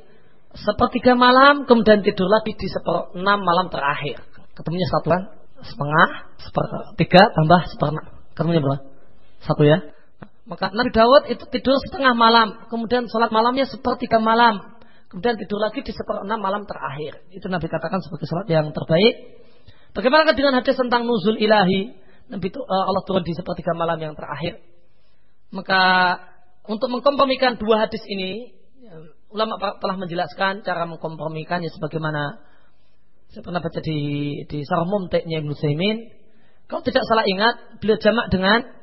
sepertiga malam, kemudian tidur lagi di seperenam malam terakhir. Ketemunya satu kan? Setengah tiga tambah seperenam. Ketemunya berapa? Satu ya? Maka Nabi Dawud itu tidur setengah malam kemudian sholat malamnya sepertiga malam. Kemudian tidur lagi di seperenam malam terakhir. Itu Nabi katakan sebagai sholat yang terbaik. Bagaimana dengan hadis tentang nuzul ilahi? Nabi itu, uh, Allah turun di sepertiga malam yang terakhir. Maka untuk mengkompromikan dua hadis ini ulama telah menjelaskan cara mengkompromikannya sebagaimana saya pernah baca di di Sarah Mumteknya Ibnu Saimin. Kalau tidak salah ingat, beliau jamak dengan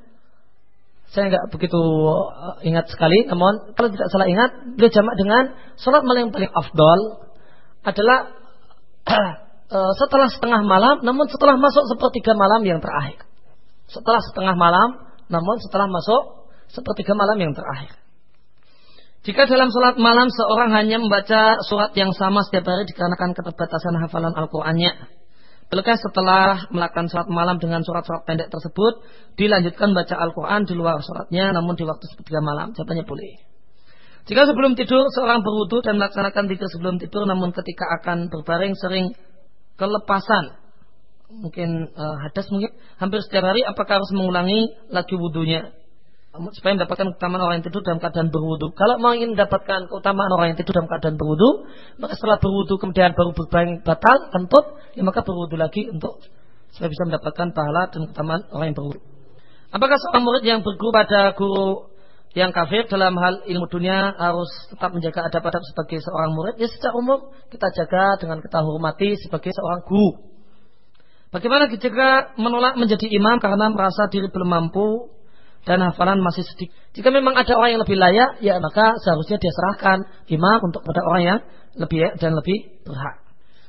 Saya nggak begitu uh, ingat sekali, namun kalau tidak salah ingat, beliau jamak dengan sholat malam yang paling afdol adalah uh, setelah setengah malam, namun setelah masuk sepertiga malam yang terakhir. Setelah setengah malam, namun setelah masuk sepertiga malam yang terakhir. Jika dalam sholat malam seorang hanya membaca surat yang sama setiap hari dikarenakan keterbatasan hafalan Al-Qur'annya, Apakah setelah melakukan sholat malam dengan surat-surat pendek tersebut dilanjutkan baca Al-Quran di luar sholatnya namun di waktu sepertiga malam? Jawabannya boleh. Jika sebelum tidur seorang berwudu dan melaksanakan tidur sebelum tidur namun ketika akan berbaring sering kelepasan mungkin uh, hadas mungkin hampir setiap hari apakah harus mengulangi lagi wudhunya? Supaya mendapatkan keutamaan orang yang tidur dalam keadaan berwudu. Kalau mau ingin mendapatkan keutamaan orang yang tidur dalam keadaan berwudu, maka setelah berwudu kemudian baru berbaring batal, kentut, ya maka berwudu lagi untuk supaya bisa mendapatkan pahala dan keutamaan orang yang berwudu. Apakah seorang murid yang berguru pada guru yang kafir dalam hal ilmu dunia harus tetap menjaga adab-adab sebagai seorang murid? Ya secara umum kita jaga dengan kita hormati sebagai seorang guru. Bagaimana jika menolak menjadi imam karena merasa diri belum mampu dan hafalan masih sedikit. Jika memang ada orang yang lebih layak, ya maka seharusnya dia serahkan imam untuk kepada orang yang lebih dan lebih berhak.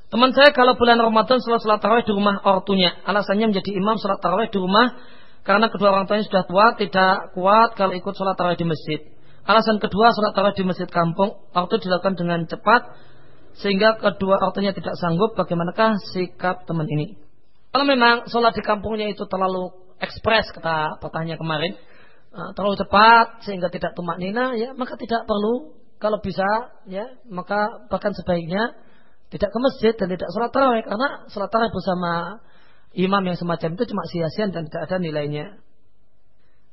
Teman saya kalau bulan Ramadan sholat sholat tarawih di rumah ortunya, alasannya menjadi imam sholat tarawih di rumah karena kedua orang tuanya sudah tua, tidak kuat kalau ikut sholat tarawih di masjid. Alasan kedua sholat tarawih di masjid kampung waktu dilakukan dengan cepat sehingga kedua ortunya tidak sanggup. Bagaimanakah sikap teman ini? Kalau memang sholat di kampungnya itu terlalu ekspres kata petanya kemarin uh, terlalu cepat sehingga tidak tumak nina ya maka tidak perlu kalau bisa ya maka bahkan sebaiknya tidak ke masjid dan tidak sholat tarawih karena sholat tarawih bersama imam yang semacam itu cuma sia-sia dan tidak ada nilainya.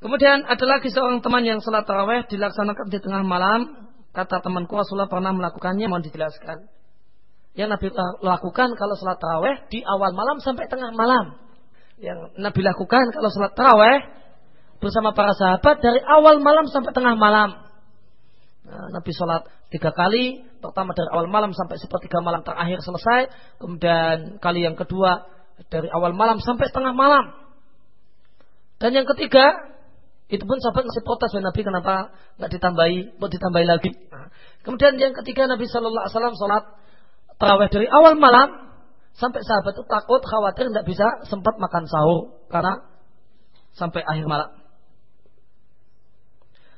Kemudian ada lagi seorang teman yang sholat tarawih dilaksanakan di tengah malam. Kata temanku Rasulullah pernah melakukannya, mohon dijelaskan. Yang Nabi lakukan kalau sholat tarawih di awal malam sampai tengah malam yang Nabi lakukan kalau sholat taraweh bersama para sahabat dari awal malam sampai tengah malam. Nah, Nabi sholat tiga kali, pertama dari awal malam sampai sepertiga malam terakhir selesai, kemudian kali yang kedua dari awal malam sampai setengah malam. Dan yang ketiga, itu pun sahabat masih protes ya Nabi kenapa nggak ditambahi, mau ditambahi lagi. Nah, kemudian yang ketiga Nabi Shallallahu Alaihi Wasallam sholat taraweh dari awal malam Sampai sahabat itu takut, khawatir tidak bisa sempat makan sahur karena sampai akhir malam.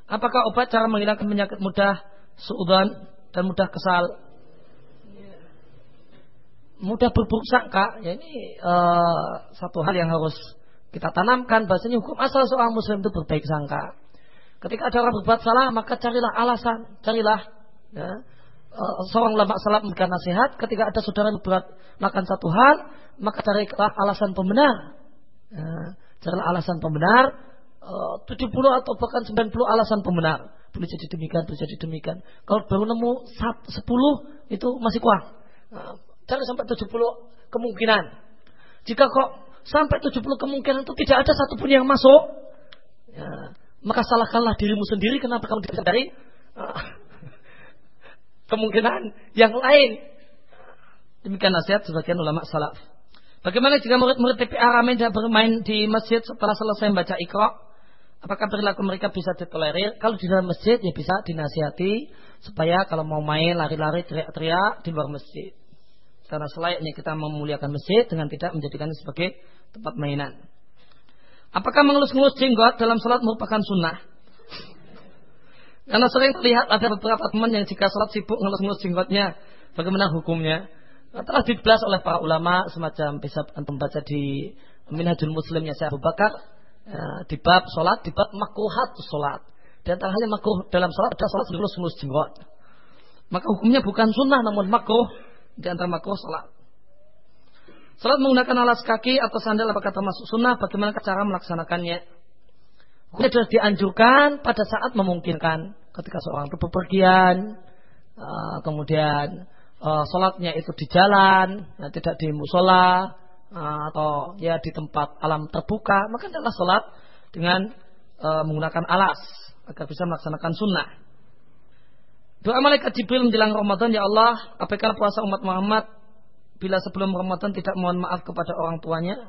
Apakah obat cara menghilangkan penyakit mudah suudan dan mudah kesal? Mudah berburuk sangka, ya ini uh, satu hal yang harus kita tanamkan. Bahasanya hukum asal seorang muslim itu berbaik sangka. Ketika ada orang berbuat salah, maka carilah alasan, carilah ya, seorang ulama salaf memberikan nasihat ketika ada saudara melakukan satu hal maka carilah alasan pembenar. Uh, carilah alasan pembenar. Uh, 70 atau bahkan 90 alasan pembenar. Boleh jadi demikian boleh jadi demikian. Kalau baru nemu 10 itu masih uh, cari sampai 70 kemungkinan. Jika kok sampai 70 kemungkinan itu tidak ada satupun yang masuk ya, maka salahkanlah dirimu sendiri. Kenapa kamu tidak dari kemungkinan yang lain. Demikian nasihat sebagian ulama salaf. Bagaimana jika murid-murid TPA ramai dan bermain di masjid setelah selesai membaca ikra? Apakah perilaku mereka bisa ditolerir? Kalau di dalam masjid ya bisa dinasihati supaya kalau mau main lari-lari teriak-teriak di luar masjid. Karena selayaknya kita memuliakan masjid dengan tidak menjadikannya sebagai tempat mainan. Apakah mengelus-ngelus jenggot dalam sholat merupakan sunnah? Karena sering terlihat ada beberapa teman yang jika sholat sibuk ngelus-ngelus jenggotnya. Bagaimana hukumnya? Telah dibahas oleh para ulama semacam bisa antum baca di Minhajul Muslimnya Syekh Abu Bakar ya, di bab sholat, di bab makruhat sholat. Dan antara hal makruh dalam sholat ada sholat ngelus-ngelus jenggot. Maka hukumnya bukan sunnah namun makruh di antara makruh sholat. Sholat menggunakan alas kaki atau sandal apakah termasuk sunnah? Bagaimana cara melaksanakannya? Ini adalah dianjurkan pada saat memungkinkan ketika seorang itu bepergian, uh, kemudian uh, sholatnya itu di jalan, ya, tidak di musola uh, atau ya di tempat alam terbuka, maka adalah sholat dengan menggunakan alas agar bisa melaksanakan sunnah. Doa malaikat Jibril menjelang Ramadan, ya Allah, apakah puasa umat Muhammad bila sebelum Ramadan tidak mohon maaf kepada orang tuanya?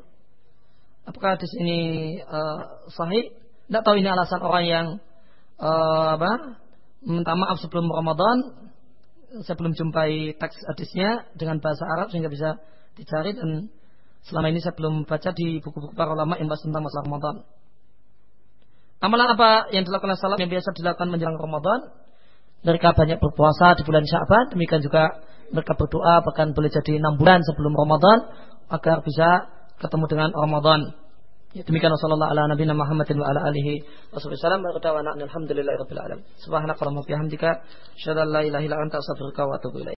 Apakah di sini uh, sahih? Tidak tahu ini alasan orang yang uh, apa? Minta maaf sebelum Ramadan. Saya belum jumpai teks hadisnya dengan bahasa Arab sehingga bisa dicari dan selama ini saya belum baca di buku-buku para ulama yang bahas tentang masalah Ramadan. Amalan apa yang dilakukan salam yang biasa dilakukan menjelang Ramadan? Mereka banyak berpuasa di bulan Syaban, demikian juga mereka berdoa bahkan boleh jadi enam bulan sebelum Ramadan agar bisa ketemu dengan Ramadan. Ya, demikian wasallallahu ala nabiyina Muhammadin wa ala alihi wasallam wa sallam alhamdulillahi rabbil alamin. Subhanakallahumma wa bihamdika asyhadu la ilaha illa anta astaghfiruka wa atubu ilaik.